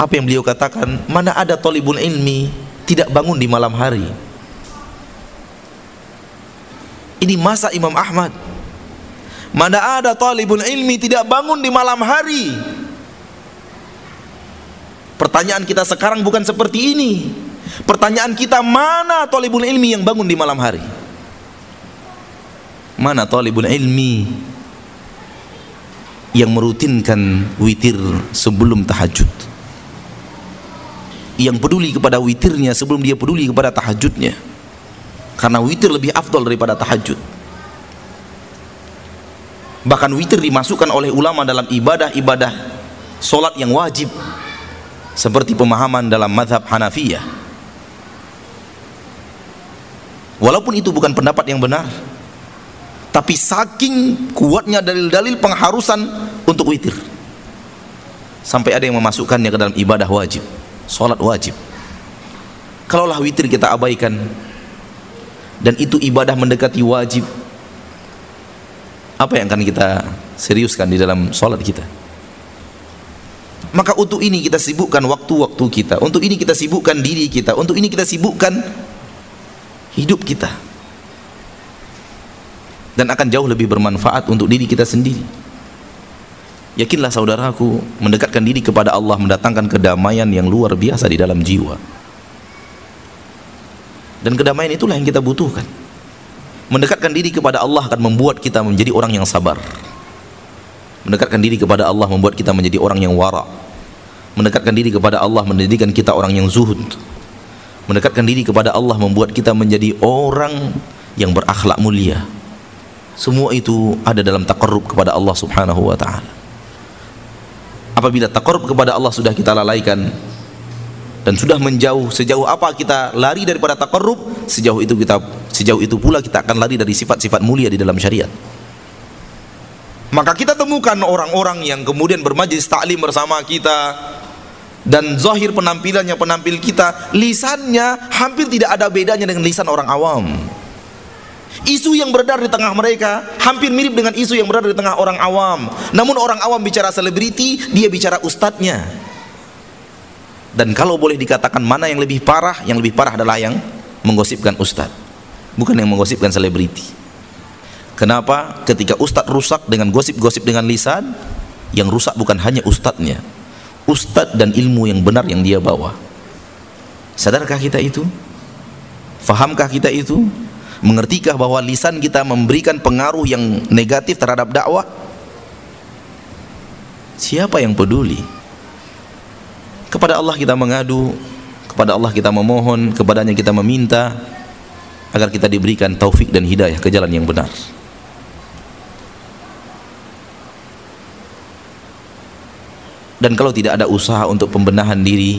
Apa yang beliau katakan mana ada tolibun ilmi tidak bangun di malam hari? Ini masa Imam Ahmad. Mana ada talibun ilmi tidak bangun di malam hari pertanyaan kita sekarang bukan seperti ini. Pertanyaan kita mana talibun ilmi yang bangun di malam hari? Mana talibun ilmi yang merutinkan witir sebelum tahajud? Yang peduli kepada witirnya sebelum dia peduli kepada tahajudnya. Karena witir lebih afdol daripada tahajud. Bahkan witir dimasukkan oleh ulama dalam ibadah-ibadah solat yang wajib seperti pemahaman dalam madhab Hanafiyah. Walaupun itu bukan pendapat yang benar tapi saking kuatnya dalil-dalil pengharusan untuk witir. Sampai ada yang memasukkannya ke dalam ibadah wajib solat wajib. Kalaulah witir kita abaikan dan itu ibadah mendekati wajib apa yang akan kita seriuskan di dalam sholat kita maka untuk ini kita sibukkan waktu-waktu kita. Untuk ini kita sibukkan diri kita. Untuk ini kita sibukkan hidup kita. Dan akan jauh lebih bermanfaat untuk diri kita sendiri. Yakinlah saudaraku mendekatkan diri kepada Allah mendatangkan kedamaian yang luar biasa di dalam jiwa. Dan kedamaian itulah yang kita butuhkan. Mendekatkan diri kepada Allah akan membuat kita menjadi orang yang sabar mendekatkan diri kepada Allah membuat kita menjadi orang yang wara. Mendekatkan diri kepada Allah menjadikan kita orang yang zuhud. Mendekatkan diri kepada Allah membuat kita menjadi orang yang berakhlak mulia. Semua itu ada dalam takarrub kepada Allah subhanahu wa ta'ala. Apabila takarrub kepada Allah sudah kita lalaikan dan sudah menjauh sejauh apa kita lari daripada takarrub sejauh itu kita sejauh itu pula kita akan lari dari sifat-sifat mulia di dalam syariat maka kita temukan orang-orang yang kemudian bermajlis taklim bersama kita. Dan zahir penampilannya penampil kita lisannya hampir tidak ada bedanya dengan lisan orang awam. Isu yang beredar di tengah mereka hampir mirip dengan isu yang beredar di tengah orang awam. Namun orang awam bicara selebriti, dia bicara ustadznya. Dan kalau boleh dikatakan mana yang lebih parah yang lebih parah adalah yang menggosipkan ustadz. Bukan yang menggosipkan selebriti kenapa? Ketika ustadz rusak dengan gosip-gosip dengan lisan yang rusak bukan hanya ustadznya. Ustadz dan ilmu yang benar yang dia bawa. Sadarkah kita itu? Fahamkah kita itu? Mengertikah bahwa lisan kita memberikan pengaruh yang negatif terhadap dakwah? Siapa yang peduli? Kepada Allah kita mengadu, kepada Allah kita memohon, kepadanya kita meminta agar kita diberikan taufik dan hidayah ke jalan yang benar. Dan kalau tidak ada usaha untuk pembenahan diri,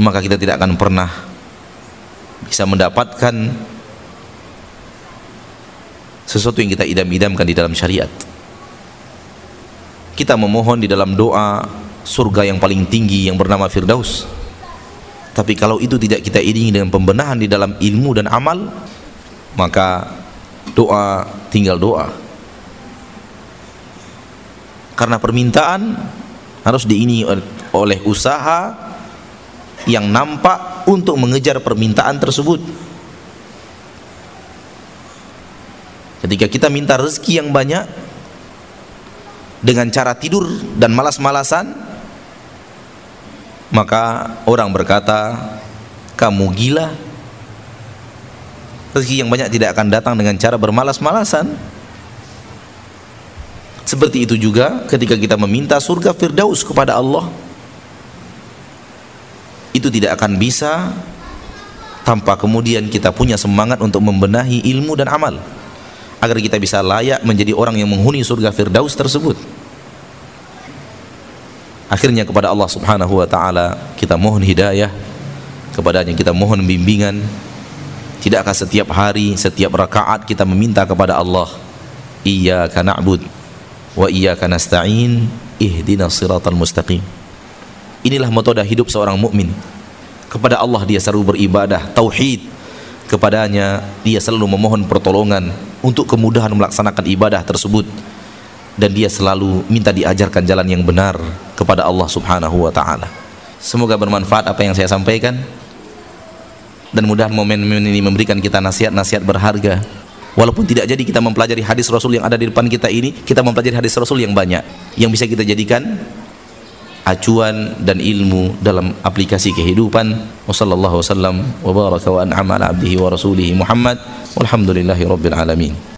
maka kita tidak akan pernah bisa mendapatkan sesuatu yang kita idam-idamkan di dalam syariat. Kita memohon di dalam doa surga yang paling tinggi yang bernama Firdaus tapi kalau itu tidak kita iringi dengan pembenahan di dalam ilmu dan amal maka doa tinggal doa karena permintaan harus diini oleh usaha yang nampak untuk mengejar permintaan tersebut. Ketika kita minta rezeki yang banyak dengan cara tidur dan malas-malasan maka orang berkata kamu gila. Rezeki yang banyak tidak akan datang dengan cara bermalas-malasan seperti itu juga ketika kita meminta surga firdaus kepada Allah itu tidak akan bisa tanpa kemudian kita punya semangat untuk membenahi ilmu dan amal. Agar kita bisa layak menjadi orang yang menghuni surga firdaus tersebut. Akhirnya kepada Allah Subhanahu wa taala kita mohon hidayah. Kepadanya kita mohon bimbingan. Tidakkah setiap hari setiap rakaat kita meminta kepada Allah iyyaka na'bud wa iyyaka nasta'in ihdinas siratal mustaqim. Inilah metode hidup seorang mukmin. Kepada Allah dia selalu beribadah tauhid. Kepadanya dia selalu memohon pertolongan untuk kemudahan melaksanakan ibadah tersebut. Dan dia selalu minta diajarkan jalan yang benar kepada Allah Subhanahu wa taala. Semoga bermanfaat apa yang saya sampaikan. Dan mudah momen-momen ini memberikan kita nasihat-nasihat berharga walaupun tidak jadi kita mempelajari hadis Rasul yang ada di depan kita ini kita mempelajari hadis Rasul yang banyak. Yang bisa kita jadikan acuan dan ilmu dalam aplikasi kehidupan. Wasallallahu wasallam wa baraka wa an'ama ala abdihi wa rasulihi Muhammad. Walhamdulillahi alamin